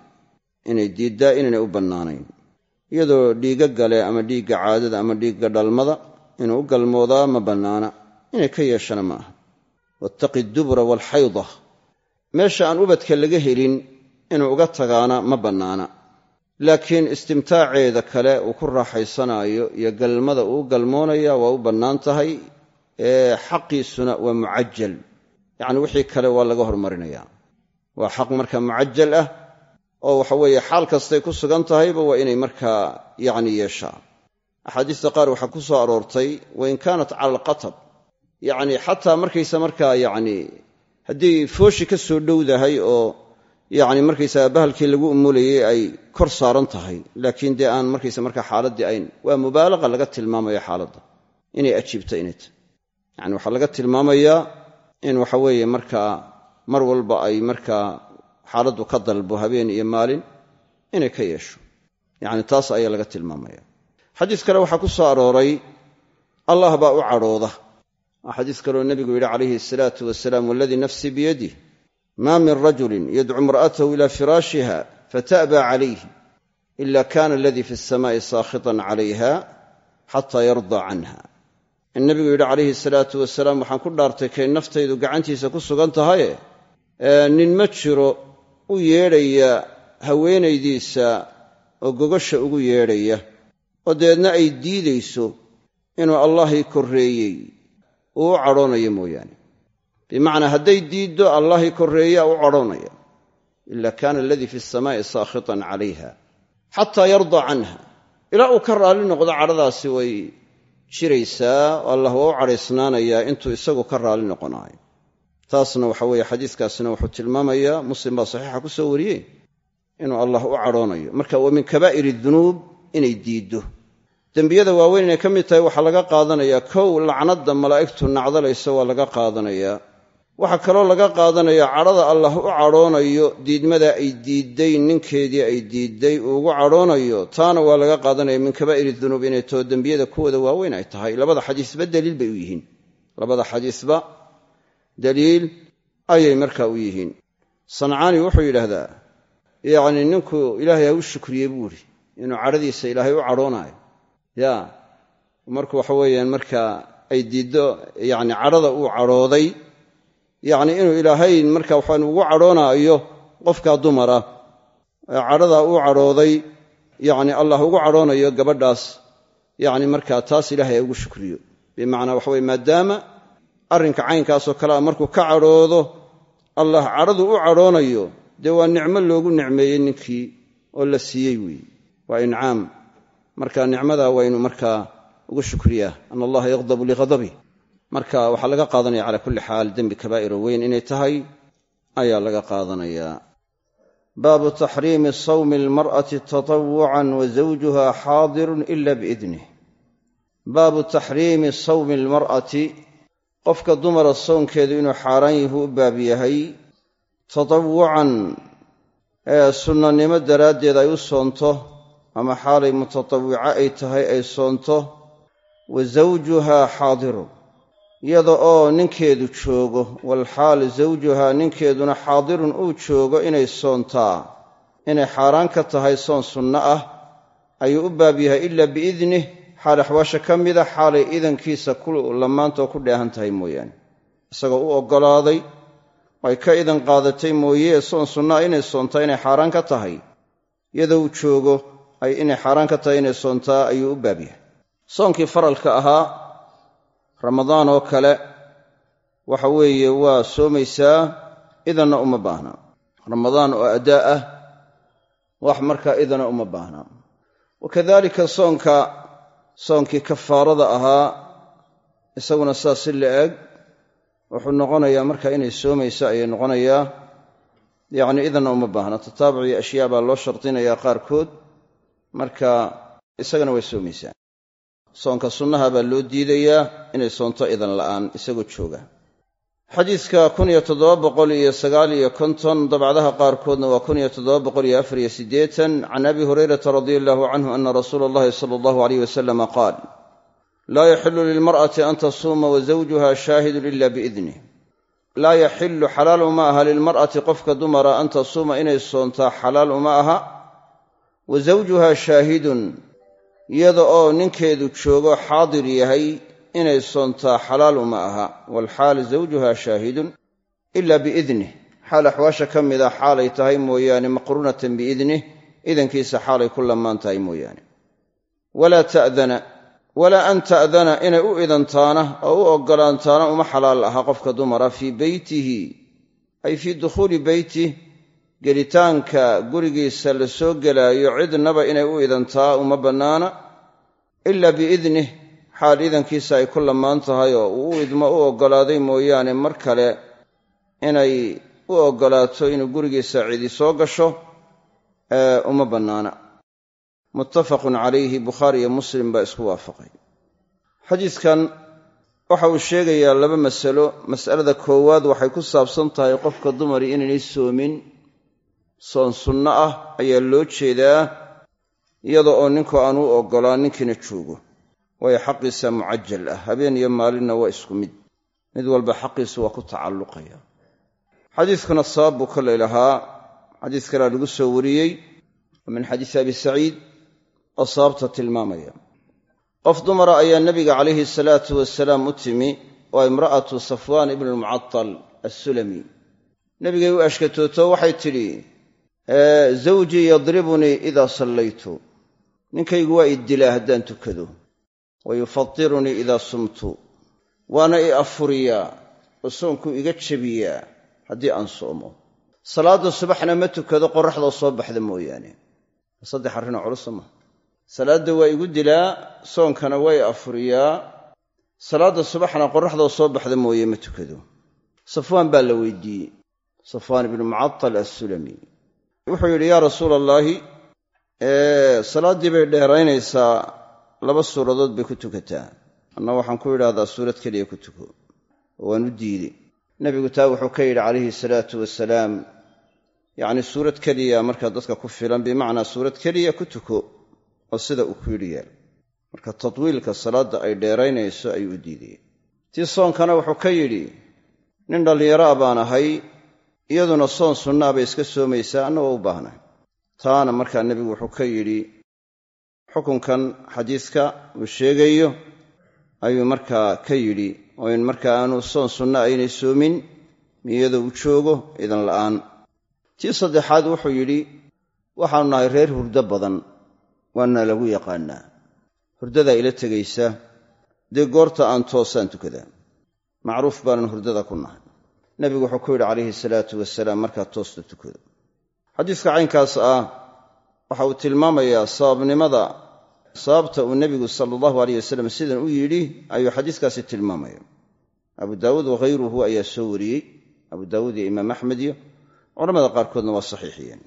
Inay diiddaa inaynay u bannaanayn. Iyadoo dhiigga gale ama dhiigga caadada ama dhiigga dhalmada inuu u galmoodaa ma bannaana. Inay ka yeeshana ma aha. Wattaqi dubura waalxayda meesha aan ubadka laga helin inuu uga tagaana ma bannaana. Laakiin istimtaaceeda kale uu ku raaxaysanaayo iyo galmada uu galmoonaya waa u bannaan tahay ee xaqiisuna waa mucajal yacni wixii kale waa laga hormarinaya waa xaq marka mucajal ah oo waxa weeye xaal kastay ku sugan tahayba waa inay markaa yacni yeeshaa. Axaadiista qaar waxaa ku soo aroortay wain kaanat cala alqatab yacni xataa markaysa markaa yacni haddii fooshi ka soo dhowdahay oo yacni markaysaga bahalkii lagu umulayey ay kor saaran tahay laakiin dee aan markaysa markaa xaaladdii ayn waa mubaalaqa laga tilmaamaya xaaladda. Inay ajiibto inay tahy yacni waxaa laga tilmaamayaa in waxa weeye markaa mar walba ay markaa xaaladdu ka dalbo habeen iyo maalin inay ka yeesho. Yacni taas ayaa laga tilmaamaya. Xadiis kale waxaa ku soo arooray allah baa u cadhooda. Waa xadiis kaleoo nebigu yidhi calayhi asalaatu wasalaam waladii nafsii biyadih maa min rajulin yadcu imra'atahu ila firaashiha fata'ba calayh ila kana aladii fi alsamaa'i saakhitan calayha xataa yardaa canha in nebigu yidhi calayhi salaatu wasalaam waxaan ku dhaartay kay naftaydu gacantiisa ku sugan tahaye nin ma jiro u yeedhaya haweenaydiisa oo gogasha ugu yeedhaya oo dabeedna ay diidayso inuu allahii korreeyey. Uu u cadhoonayo mooyaane. Bimacnaa hadday diiddo allahii korreeyaa u cadhoonaya. Ila kaana aladii fi alsamaa'i saakhitan calayha xataa yardaa canha. Ilaa uu ka raalli noqdo cadhadaasi way jiraysaa oo allah waa u cadhaysnaanayaa intuu isagu ka raalli noqonaayo. Taasna waxa weeye xadiiskaasina wuxuu tilmaamayaa muslim baa saxiixa ku soo wariyey inuu allah u cadhoonayo. Marka wa min kabaa'iri dunuub inay diiddo. Dembiyada waaweyn inay ka mid tahay waxaa laga qaadanayaa kow lacnadda malaa'igtu nacdalaysa waa laga qaadanayaa waxaa kaloo laga qaadanayaa cadhada allah u cadhoonayo diidmada ay diidday ninkeedii ay diidday ugu cadhoonayo taana waa laga qaadanaya min kabaa'iri dunuub inay taho dembiyada kuwooda waaweyn ay tahay. Labada xadiisba daliil bay u yihiin. Labada xadiisba daliil ayay markaa u yihiin. Sancaani wuxuu yidhaahdaa yacni ninku ilaahay ha u shukriyey buu idhi inuu cadhadiisa ilaahay u cadhoonaayo ya marku waxa weeyaan markaa ay diiddo yacni cadhada uu cadhooday yacni inuu ilaahay marka waxaan ugu cadhoonaayo qofkaa dumara. Cadhadaa uu cadhooday yacni allah ugu cadhoonayo gabadhaas yacni markaa taas ilaahay ha ugu shukriyo. Bimacnaa waxa weye maadaama arrinka caynkaasoo kalea markuu ka cadhoodo allah cadhadu u cadhoonayo dee waa nicmo loogu nicmeeyey ninkii oo la siiyey weeye waa incaam. Marka nicmadaa waynu markaa ugu shukriyaa. Ana allaha yaqdabu lighadabih marka waxaa laga qaadanaya calaa kulli xaal dembi kabaa'iro weyn inay tahay ayaa laga qaadanayaa baabu taxriimi sawmi almar'ati tatawucan wa zawjuha xaadirun ila biidnih baabu taxriimi sawmi almar'ati qofka dumara soonkeedu inuu xaaraan yahu u baab yahay tatawucan ee sunnanimo daraaddeed ay u soonto ama xaalay mutatawico ay tahay ay soonto wa zawjuhaa xaadirun iyada oo ninkeedu joogo walxaal zawjuhaa ninkeeduna xaadirun uu joogo inay soontaa. Inay xaaraan ka tahay soon sunno ah ayuu u baab yahay. Ilaa biidnih xaal axwaasha ka mida xaalay idankiisa ku lamaantoo ku dheehan tahay mooyaane. Isagoo u oggolaaday ay ka idan qaadatay mooye soon sunnaa inay soontaa inay xaaraan ka tahay. Iyadoo uu joogo ay inay xaaraan ka tahay inay soontaa ayuu u baab yahay. Soonkii faralka ahaa ramadaan oo kale waxa weeye waa soomaysaa idanna uma baahna. Ramadaan oo addaa ah wax markaa idana uma baahna. Wakadalika soonka soonkii kafaarada ahaa isaguna saas si la eg wuxuu noqonayaa marka inay soomaysa ayay noqonayaa yacni idanna uma baahna. Tataabuc iyo ashyaa baa loo shardinayaa qaarkood marka isagana way soomaysaa soonka sunnaha baa loo diidayaa inay soonto idan la'aan isagoo jooga. Xadiidka kun iyo toddoba boqol iyo sagaal iyo konton dabcdaha qaarkoodna waa kun iyo toddoba boqol iyo afar iyo siddeetan can abi hurayrata radia allahu canhu ana rasuula allahi sala allahu aleyh wasalama qaal laa yaxilu lilmar'ati an tasuuma wa zawjuha shaahidun ila biidnih laa yaxilu xalaal uma aha lilmar'ati qofka dumara an tasuuma inay soontaa xalaal uma aha wa zawjuha shaahidun iyada oo ninkeedu joogo xaadir yahay inay soontaa xalaal uma aha walxaal zawjuha shaahidun ila biidnih. Xaal axwaasha ka mida xaalay tahay mooyaane maqruunatan biidnih idankiisa xaalay ku lamaan tahay mooyaane. Walaa ta'dana walaa an ta'dana inay u idantaana oo u oggolaantaana uma xalaal aha qofka dumara fii beytihi ay fii dukhuuli beytih gelitaanka gurigiisa la soo gelaayo cidnaba inay u idantaa uma bannaana ila biidnih xaal idankiisa ay ku lamaan tahay oo uu u idmo u oggolaaday mooyaane mar kale inay u oggolaato inuu gurigiisa cidi soo gasho uma bannaana. Muttafaqun calayhi bukhaari iyo muslim baa isku waafaqay. Xadiidkan waxa uu sheegayaa laba masalo. Mas'alada koowaad waxay ku saabsan tahay qofka dumari inaynay soomin soon sunno ah ayaa loo jeedaa iyada oo ninku aan u oggolaan ninkiina joogo. Waayo xaqiisa mucajal ah. Habeen iyo maalinna waa isku mid. Mid walba xaqiisu waa ku tacalluqaya. Xadiidkuna sabab buu kolay lahaa xadiis kalea lagu soo wariyey. Min xadiisi abi saciid oo sababta tilmaamaya. Qof dumara ayaa nebiga calayhi salaatu wasalaam u timi waa imra'atu safwaan ibnu lmucatal assulami. Nebigay u ashkatooto waxay tidhi zawjii yadribunii idaa sallaytu ninkaygu waa i dilaa haddaan tukado. Wa yufatirunii idaa sumtu. Waana i afuriyaa oo soonkuu iga jebiyaa haddii aan soomo. Salaadda subaxna ma tukado qorraxdoo soo baxda mooyaane. Saddex arrinoo culusa maha salaadda waa igu dilaa soonkana waa i afuriyaa salaadda subaxna qorraxdoo soo baxda mooye ma tukado. Safwaan baa la weydiiyey. Safwaan ibnu mucatal assulami wuxuu yidhi yaa rasuula allaahi salaaddii bay dheeraynaysaa laba suuradood bay ku tukataa. Anna waxaan ku idhaahdaa suurad keliya ku tuko. Waan u diidey nebigu taa wuxuu ka yidhi calayhi salaatu wasalaam yacni suurad keliya markaa dadka ku filan bimacnaa suurad keliya ku tuko. Oo sida uu ku yidhi yeel marka tadwiilka salaadda ay dheeraynayso ayuu u diidaya tii soonkana wuxuu ka yidhi nin dhallinyaro a baan ahay iyaduna soon sunnaa bay iska soomaysaa anna waa u baahnay. Taana markaa nebigu wuxuu ka yidhi xukunkan xadiiska uu sheegayo ayuu markaa ka yidhi oo in markaa aanu soon sunna aynay soomin iyadoo uu joogo idan la'aan. Tii saddexaad wuxuu yidhi waxaanu nahay reer hurdo badan waana lagu yaqaannaa. Hurdadaa ila tegaysa dee goorta aan toosaan tukadaa macruuf baanan hurdada ku nahay nebigu wuxuu ku yidhi calayhi salaatu wasalaam markaa toosta tukado xadiiska caynkaas ah waxa uu tilmaamayaa sababnimada sababta uu nebigu sala allahu aleyh wasalam sidan u yidhi ayuu xadiiskaasi tilmaamaya abu daawuud wakhayruhu ayaa soo wariyey abu daawuud iyo imaam axmed iyo culamada qaarkoodna waa saxiixiyeen.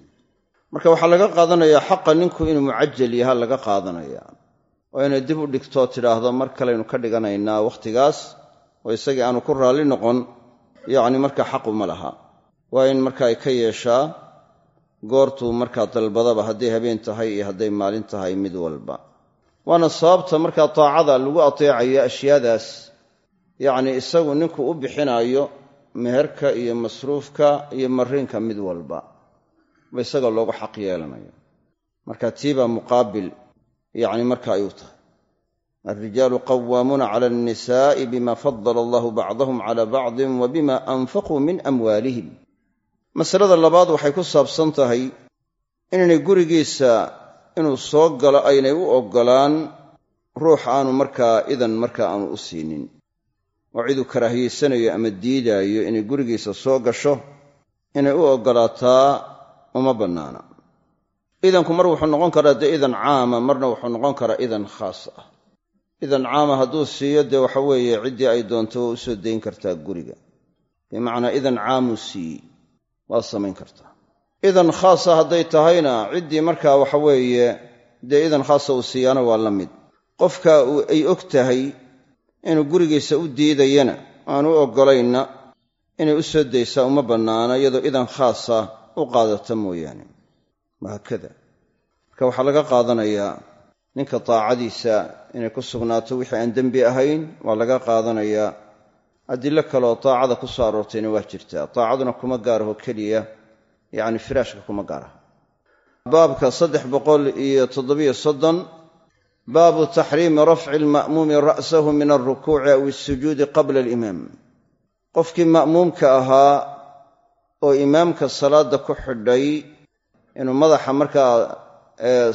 Marka waxaa laga qaadanayaa xaqa ninku inuu mucajal yaha laga qaadanaya. Oo inay dib u dhigtoo tidhaahdo mar kalaynu ka dhiganaynaa wakhtigaas oo isagii aanu ku raalli noqon yacni markaa xaqu ma laha. Waa in marka ay ka yeeshaa goortuu markaa dalbadaba hadday habeen tahay iyo hadday maalin tahay mid walba. Waana sababta markaa taacada lagu ateecayo ashyaadaas yacni isagu ninku u bixinaayo meherka iyo masruufka iyo mariinka mid walba. Ba isaga loogu xaq yeelanayo. Marka tiibaa muqaabil. Yacni marka ay u tahay alrijaalu qawaamuuna cala alnisaa'i bima fadala allahu bacdahum cala bacdin wa bima anfaquu min amwaalihim masalada labaad waxay ku saabsan tahay inaynay gurigiisa inuu soo galo aynay u oggolaan ruux aanu markaa idan markaa aanu u siinin oo ciduu karaahiyaysanayo ama diidaayo inay gurigiisa soo gasho inay u oggolaataa uma bannaana idanku mar wuxuu noqon karaa dee idan caama marna wuxuu noqon karaa idan khaas ah idan caama hadduu siiyo dee waxa weeye ciddii ay doonto waa u soo dayn kartaa guriga. Bimacnaa idan caamuu siiyey waa samayn kartaa idan khaasa hadday tahayna ciddii markaa waxa weeye dee idan khaasa uu siiyaana waa la mid. Qofka ay og tahay inuu gurigiisa u diidayana aan u oggolaynna inay u soo daysaa uma bannaana iyadoo idan khaasa u qaadata mooyaane. Wahaakada marka waxaa laga qaadanayaa ninka taacadiisa inay ku sugnaato wixii aan dembi ahayn waa laga qaadanayaa. Adilo kaleoo taacada ku soo aroortayna waa jirtaa taacaduna kuma gaaraho keliya yacni firaashka kuma gaaraha baabka saddex boqol iyo toddobiyo soddon baabu taxriimi rafci alma'muumi ra'sahu min alrukuuci aw isujuudi qabla alimaam. Qofkii ma'muumka ahaa oo imaamka salaadda ku xidhay inuu madaxa markaa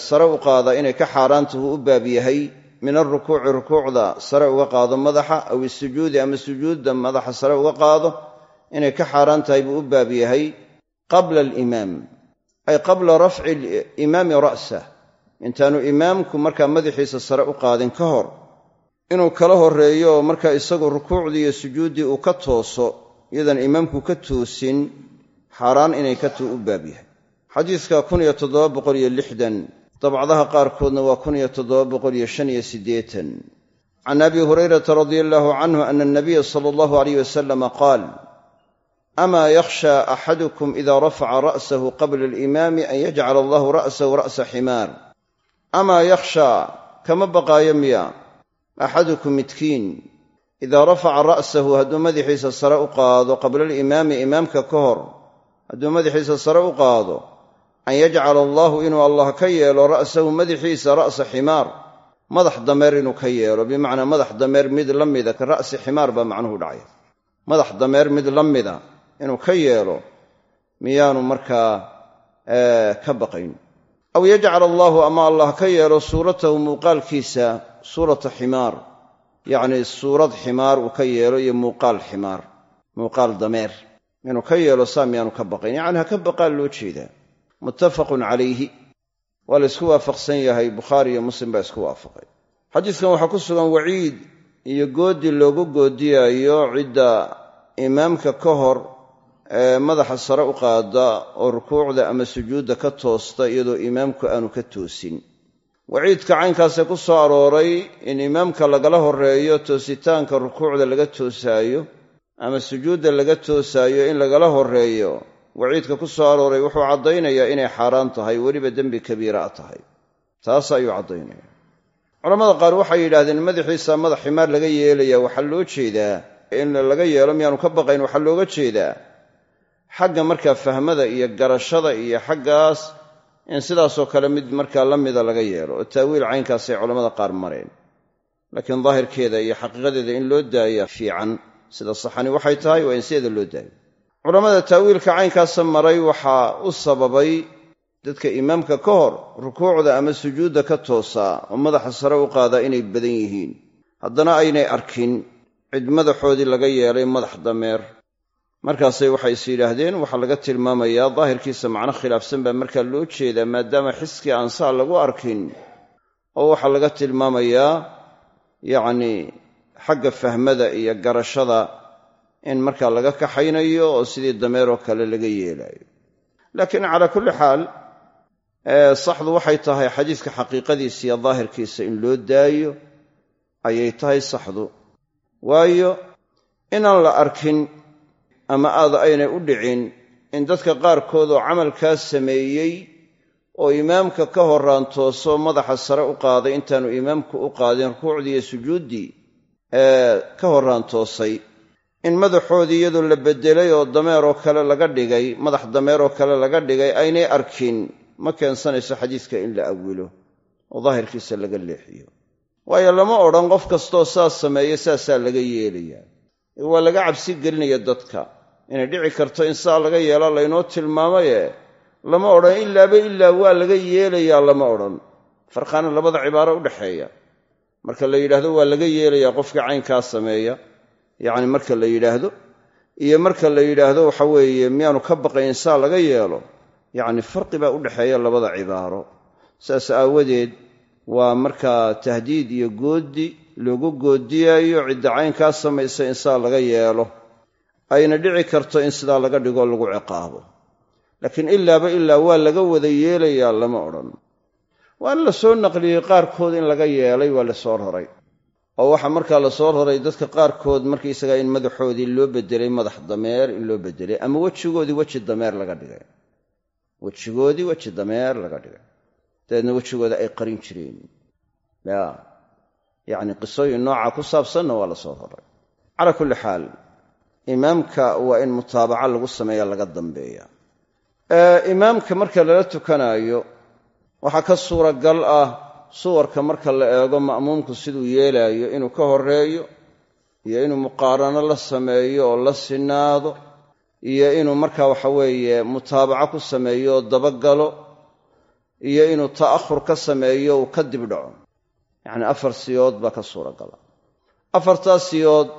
sare u qaada inay ka xaaraantahu u baab yahay min alrukuuci rukuucda sare uga qaado madaxa aw isujuudi ama sujuudda madaxa sare uga qaado inay ka xaaraan tahay buu u baab yahay qabla alimaam ay qabla rafci alimaami ra'sah intaanu imaamku markaa madaxiisa sare u qaadin ka hor inuu kala horreeyo markaa isagu rukuucdii iyo sujuuddii uu ka tooso iyadan imaamku ka toosin xaaraan inay ka tuu u baab yahay xadiiska dabcdaha qaarkoodna waa can abi hurayrata radia allahu canhu ana anabiya sala allahu alayh wasalama qaal amaa yakhsha axadukum ida rafaca ra'sahu qabla alimaami an yajcala allahu ra'sahu ra'sa ximaar amaa yakhshaa kama baqaayo miya axadukum midkiin idaa rafaca ra'sahu hadduu madaxiisa sare u qaado qabla alimaami imaamka ka hor hadduu madaxiisa sare u qaado an yajcala allaahu inuu allah ka yeelo ra'sahu madaxiisa ra'sa ximaar. Madax dameer inuu ka yeelo bimacnaa madax dameer mid la mida ka ra'si ximaar baa macnuhu dhacaya. Madax dameer mid la mida inuu ka yeelo miyaanu markaa ka baqayn. Aw yajcal allaahu ama allah ka yeelo suuratahu muuqaalkiisa suurata ximaar. Yacnii suurad ximaar uu ka yeelo iyo muuqaal ximaar. Muuqaal dameer. Inuu ka yeelo saa miyaanu ka baqayn. Yacni ha ka baqaan loo jeedaa muttafaqun calayhi. Waa la isku waafaqsan yahay bukhaari iyo muslim baa isku waafaqay. Xadiiskan waxaa ku sugan waciid iyo goodi loogu goodiyaayo cidda imaamka ka hor ee madaxa sare u qaada oo rukuucda ama sujuudda ka toosta iyadoo imaamku aanu ka toosin. Waciidka caynkaasee ku soo arooray in imaamka lagala horreeyo toositaanka rukuucda laga toosaayo ama sujuudda laga toosaayo in lagala horreeyo waciidka ku soo arooray wuxuu caddaynayaa inay xaaraan tahay weliba dembi kabiira a tahay. Taas ayuu caddaynaya. Culamada qaar waxay yidhaahdeen madaxiisa madax ximaar laga yeelaya waxaa loo jeedaa. In laga yeelo miyaanu ka baqayn waxaa looga jeedaa. Xagga markaa fahmada iyo garashada iyo xaggaas in sidaasoo kale mid markaa la mida laga yeelo. Oo taawiil caynkaasay culammada qaar mareen. Laakiin daahirkeeda iyo xaqiiqadeeda in loo daaya fiican sida saxani waxay tahay waa in sideeda loo daayo culammada taawiilka caynkaasa maray waxaa u sababay dadka imaamka ka hor rukuucda ama sujuudda ka toosaa oo madaxa sare u qaadaa inay badan yihiin. Haddana aynay arkin cid madaxoodii laga yeelay madax dameer. Markaasay waxay is yidhaahdeen waxaa laga tilmaamayaa daahirkiisa macno khilaafsan baa markaa loo jeedaa maadaama xiskii aansaa lagu arkin. Oo waxaa laga tilmaamayaa yacnii xagga fahmada iyo garashada in markaa laga kaxaynayo oo sidii dameeroo kale laga yeelaayo. Laakiin calaa kulli xaal saxdu waxay tahay xadiiska xaqiiqadiisa iyo daahirkiisa in loo daayo ayay tahay saxdu. Waayo inaan la arkin ama aada aynay u dhicin in dadka qaarkood oo camalkaas sameeyey oo imaamka ka horraan tooso madaxa sare u qaaday intaanu imaamku u qaadin rukuucdii iyo sujuuddii ka horraan toosay in madaxoodii iyadoo la beddelay oo dameeroo kale laga dhigay madax dameeroo kale laga dhigay aynay arkin. Ma keensanayso xadiiska in la awilo oo daahirkiisa laga leexiyo. Waayo lama odhan qof kastoo saas sameeya saasaa laga yeelayaa. Waa laga cabsi gelinaya dadka. Inay dhici karto in saa laga yeela laynoo tilmaamaye. Lama odhan ilaaba ilaa waa laga yeelayaa lama odhan. Farqaana labada cibaaro u dhexeeya. Marka la yidhaahdo waa laga yeelayaa qofkii caynkaa sameeya yacni marka la yidhaahdo iyo marka la yidhaahdo waxa weeye miyaanu ka baqayn saa laga yeelo yacni farqi baa u dhexeeya labada cibaaro. Saas aawadeed waa markaa tahdiid iyo goodi loogu goodiyaayo cidda caynkaa samaysa in saa laga yeelo. Ayna dhici karto in sidaa laga dhigo lagu ciqaabo. Laakiin ilaaba ilaa waa laga wada yeelayaa lama odhan. Waana la soo naqliyey qaarkood in laga yeelay waa la soo raray oo waxaa markaa la soo raray dadka qaarkood markaysagaa in madaxoodii loo bedelay madax dameer in loo bedelay ama wejigoodii weji dameer laga dhigay. Wejigoodii weji dameer laga dhigay. Dabeedna wejigooda ay qarin jireen. Ya. Yacni qisooyin noocaa ku saabsanna waa la soo raray. Calaa kulli xaal imaamka waa in mutaabaca lagu sameeya laga dambeeya. Imaamka marka lala tukanaayo waxaa ka suuragal ah suwarka marka la eego ma'muumku siduu yeelaayo inuu ka horeeyo iyo inuu muqaarano la sameeyo oo la sinaado iyo inuu marka waxa weeye mutaabaco ku sameeyo oo dabagalo iyo inuu ta'ahur ka sameeyo uu ka dib dhaco. Yacni afar siyood baa ka suuragala. Afartaas siyood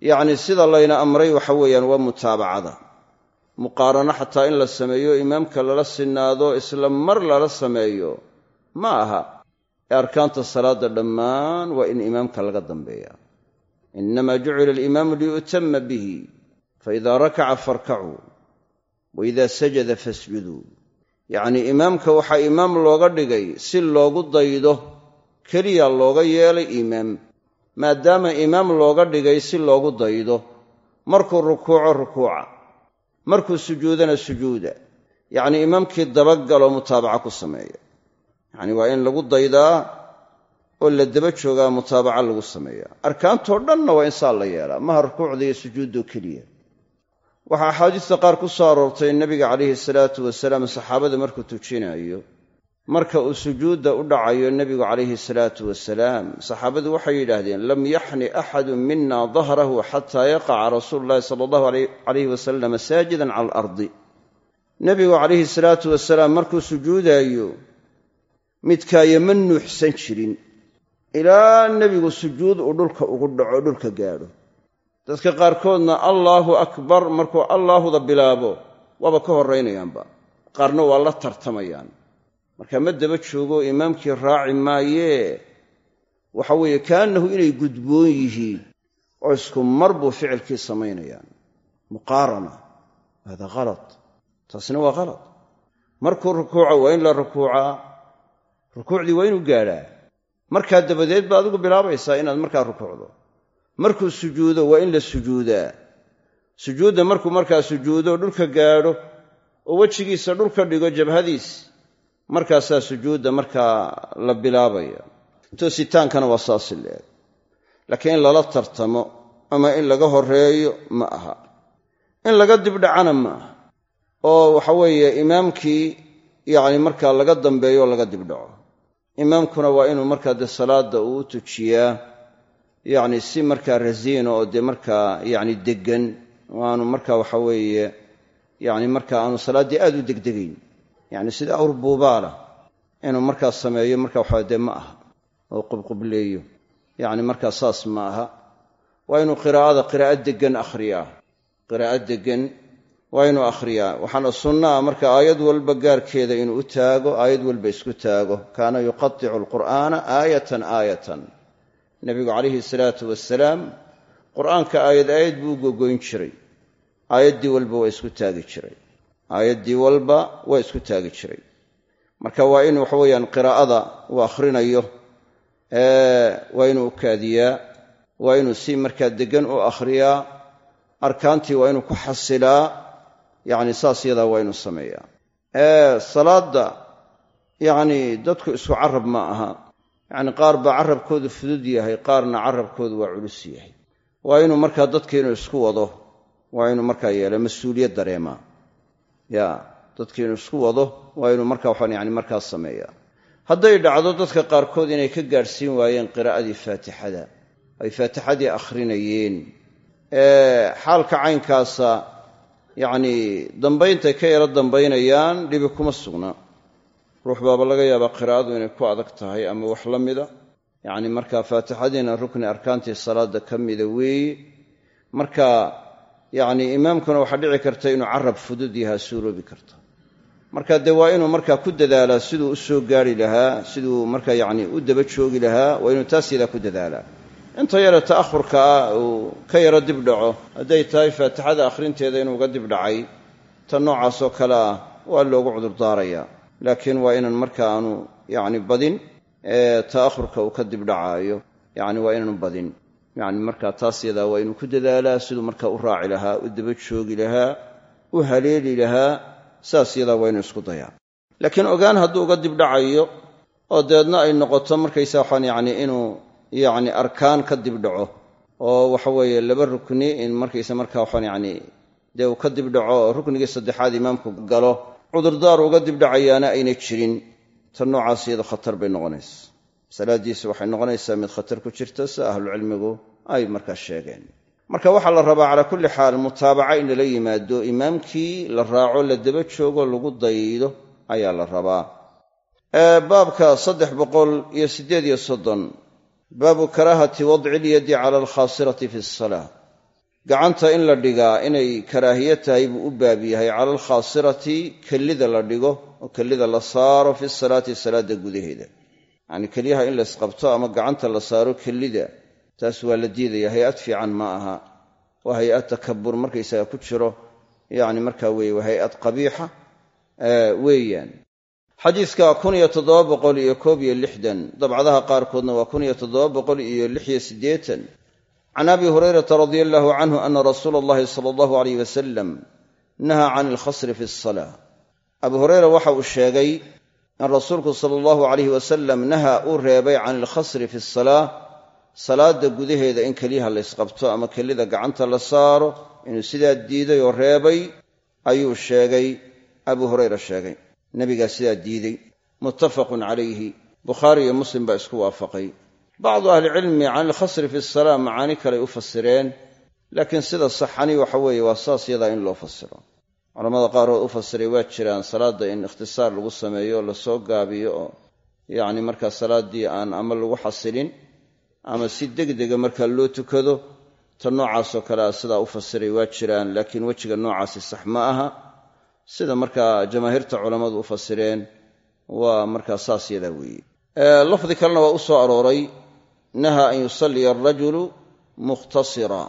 yacni sida layna amray waxa weeyaan waa mutaabacada. Muqaarano xataa in la sameeyo imaamka lala sinaado isla mar lala sameeyo ma aha ee arkaanta salaadda dhammaan waa in imaamka laga dambeeya. Innamaa jucila alimaamu liyu'tama bihi faida rakaca farkacuu wa ida sajada fasjuduu. Yacnii imaamka waxaa imaam looga dhigay si loogu daydo keliya looga yeelay imaam maadaama imaam looga dhigay si loogu daydo. Markuu rukuuco rukuuca. Markuu sujuudana sujuuda. Yacnii imaamkii dabagalo mutaabaca ku sameeya yacni waa in lagu daydaa oo la daba joogaa mutaabaca lagu sameeya. Arkaantoo dhanna waa in saa la yeelaa maha rukuucda iyo sujuuddoo keliya. Waxaa axaadiista qaar ku soo aroortay nebiga calayhi salaatu wasalaam saxaabada markuu tujinayo marka uu sujuudda u dhacayo nebigu calayhi salaatu wasalaam saxaabadu waxay yidhaahdeen lam yaxni axadu mina dahrahu xataa yaqaca rasuulu llahi sala allahu calayhi wasalam saajidan cala alardi. Nebigu calayhi salaatu wasalaam markuu sujuudaayo midkaayo ma nuuxsan jirin. Ilaa nebigu sujuud uu dhulka ugu dhaco dhulka gaadho. Dadka qaarkoodna allaahu akbar markuu allaahuda bilaabo waaba ka horraynayaanba. Qaarna waa la tartamayaan. Marka ma daba joogo imaamkii raaci maayee waxa weeye kaannahu inay gudboon yihiin oo isku mar buu ficilkii samaynayaan. Muqaarana hada khalad taasina waa khalad markuu rukuuco waa in la rukuucaa rukuucdii waa inuu gaadhaa markaa dabadeed ba adigu bilaabaysaa inaad markaa rukuucdo. Markuu sujuudo waa in la sujuudaa. Sujuudda markuu markaa sujuudo dhulka gaadho oo wejigiisa dhulka dhigo jabhadiis markaasaa sujuudda markaa la bilaabaya. Toositaankana waa saasi leeg laakiin in lala tartamo ama in laga horeeyo ma aha. In laga dibdhacana ma aha. Oo waxa weeye imaamkii yacni markaa laga dambeeyo laga dibdhaco imaamkuna waa inuu markaa dee salaadda uu u tujiyaa yacni si markaa rasiina oo dee markaa yacni deggan aanu markaa waxa weeye yacni markaa aanu salaaddii aad u degdegayn. Yacni sida awr buubaala inuu markaa sameeyo marka waxaa dee ma aha oo qubqubleeyo. Yacni markaa saas ma aha. Waa inuu qiraa'ada qiraa'o deggan akhriyaa. Qiraa'o deggan waa inuu akhriyaa. Waxaana sunna marka aayad walba gaarkeeda inuu u taago aayad walba isku taago. Kaana yuqaticu alqur'aana aayatan aayatan. Nebigu calayhi salaatu wasalaam qur'aanka aayad aayad buu u gogoyn jiray. Aayaddii walba waa isku taagi jiray. Aayaddii walba waa isku taagi jiray. Marka waa in waxa weeyaan qiraa'ada uu akhrinayo waa inuu u kaadiyaa waa inuu si markaa deggan u akhriyaa arkaantii waa inuu ku xasilaa yacni saas yadaa waa inuu sameeyaa salaadda yacni dadku isku carab ma aha. Yacni qaar baa carabkoodu fudud yahay qaarna carabkoodu waa culus yahay. Waa inuu markaa dadka inuu isku wado waa inuu markaa yeela mas'uuliyad dareemaa. Ya dadka inuu isku wado waa inuu markaa waxaan yani markaa sameeyaa. Hadday dhacdo dadka qaarkood inay ka gaadhsiin waayeen qiraa'adii faatixada. Ay faatixadii akhrinayeen. Xaalka caynkaasa yacnii dambayntay ka yaro dambaynayaan dhibi kuma sugna. Ruux baaba laga yaabaa qiraa'adu inay ku adag tahay ama wax la mida. Yacni markaa faatixadiina rukni arkaantii salaadda ka mida weeye marka yacni imaamkuna waxaa dhici karta inuu carab fudud yahaa suuroobi karta. Marka dee waa inuu markaa ku dadaalaa siduu u soo gaari lahaa siduu marka yacni u daba joogi lahaa waa inuu taas yadaa ku dadaalaa inta yare ta'ahurka ah uu ka yaro dib dhaco hadday tahay faatixada akhrinteeda inuu uga dib dhacay ta noocaasoo kale ah waa loogu cudurdaarayaa laakiin waa inaan marka aanu yacni badin ta'ahurka uu ka dib dhacaayo yacni waa inaanu badin. Yacni marka taas yadaa waa inuu ku dadaalaa siduu marka u raaci lahaa u daba joogi lahaa u haleeli lahaa saas yadaa waa inuu isku dayaa. Laakiin ogaan hadduu uga dib dhacayo oo dabeedna ay noqoto markaysa waxaan yacni inuu yacni arkaan ka dib dhaco oo waxa weeye laba rukni in markaysa marka waxaan yacni dee uu ka dib dhaco oo ruknigii saddexaad imaamku galo cudurdaar uga dib dhacayaana ayna jirin. Ta noocaas iyado khatar bay noqonaysa. Salaaddiisi waxay noqonaysaa mid khatar ku jirta si ahlucilmigu ay markaa sheegeen. Marka waxaa la rabaa calaa kulli xaal mutaabaca in lala yimaado imaamkii la raaco la daba joogo lagu daydo ayaa la rabaa. Baabka saddex boqol iyo siddeed iyo soddon baabu karaahati wadci ilyadi cala alkhaasirati fi asalaa gacanta in la dhigaa inay karaahiye tahay buu u baab yahay. Cala alkhaasirati kellida la dhigo oo kellida la saaro fi salaati salaadda gudaheeda. Yacnii kelyaha in laysqabto ama gacanta la saaro kellida taas waa la diidaya hay'ad fiican ma aha. Waa hay'ad takabur markaysaga ku jiro. Yacni markaa weye waa qabiixa weeyaan xadiiska kun iyo toddoba boqol iyo koob iyo lixdan dabcadaha qaarkoodna waa kun iyo toddoba boqol iyo lix iyo siddeetan. Can abi hurayrata radia allahu canhu ana rasuula allahi sala allahu aleyh wasalam nahaa can alkhasri fi asalaa abu hureyra waxa uu sheegay in rasuulku sala allahu alayh wasalam nahaa uu reebay can alkhasri fi asalaa salaadda gudaheeda in keliyaha laysqabto ama kelida gacanta la saaro inuu sidaa diiday oo reebay ayuu sheegay abu hurayra sheegay nebigaa sidaa diiday muttafaqun calayhi bukhaari iyo muslim baa isku waafaqay. Bacdu ahlicilmi can ilkhasri fi salaa macaani kaley u fasireen laakiin sida saxani waxa weeye waa saas yadaa in loo fasiro. Culamada qaarkood u fasiray waa jiraan salaadda in ikhtisaar lagu sameeyo la soo gaabiyo oo yacni markaa salaaddii aan ama lagu xasilin ama si degdega markaa loo tukado ta noocaasoo kale a sidaa u fasiray waa jiraan laakiin wejiga noocaasi sax ma aha sida markaa jamaahiirta culammadu u fasireen waa markaa saas yadaa weeye. Lafdi kalena waa u soo arooray naha an yusalliya arajulu mukhtasira.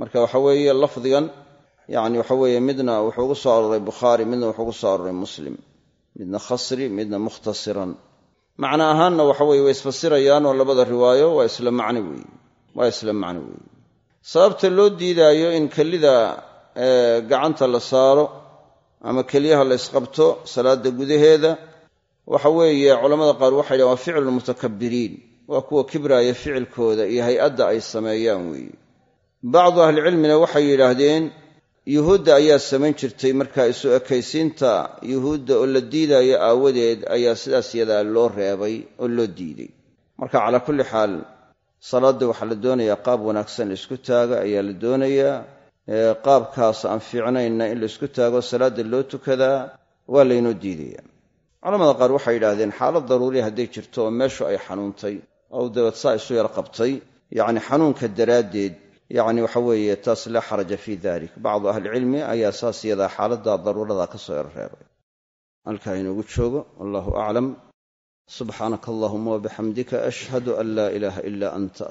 Marka waxa weeye lafdigan yacni waxa weeye midna wuxuu ugu soo arooray bukhaari midna wuxuu ugu soo arooray muslim midna khasri midna mukhtasiran macno ahaanna waxa weye way isfasirayaanoo labada riwaayo waa isla macno weeye waa isla macno weeye. Sababta loo diidaayo in kelida gacanta la saaro ama kelyaha la ysqabto salaadda gudaheeda waxa weeye culamada qaar waxay dhahen waa ficlu lmutakabiriin waa kuwa kibraaya ficilkooda iyo hay'adda ay sameeyaan weeye bacdu ahlicilmina waxay yidhaahdeen yuhuudda ayaa samayn jirtay markaa isu ekaysiinta yuhuudda oo la diidaayo aawadeed ayaa sidaas yadaa loo reebay oo loo diiday marka calaa kulli xaal salaadda waxaa la doonayaa qaab wanaagsan la isku taago ayaa la doonayaa qaabkaas aan fiicnaynna in la isku taago salaadda loo tukadaa waa laynoo diidaya. Culamada qaar waxay yidhaahdeen xaalad daruuriya hadday jirto oo meeshu ay xanuuntay oo dabeed saa isu yar qabtay yacni xanuunka daraaddeed yacni waxa weeye taas laa xaraja fii dalik bacdu ahlicilmi ayaa saas yadaa xaaladda daruurada ka soo yarreebay halkaa inoogu joogo wallahu aclam. Subxaanaka allahuma wabixamdika ashhadu an laa ilaaha ilaa anta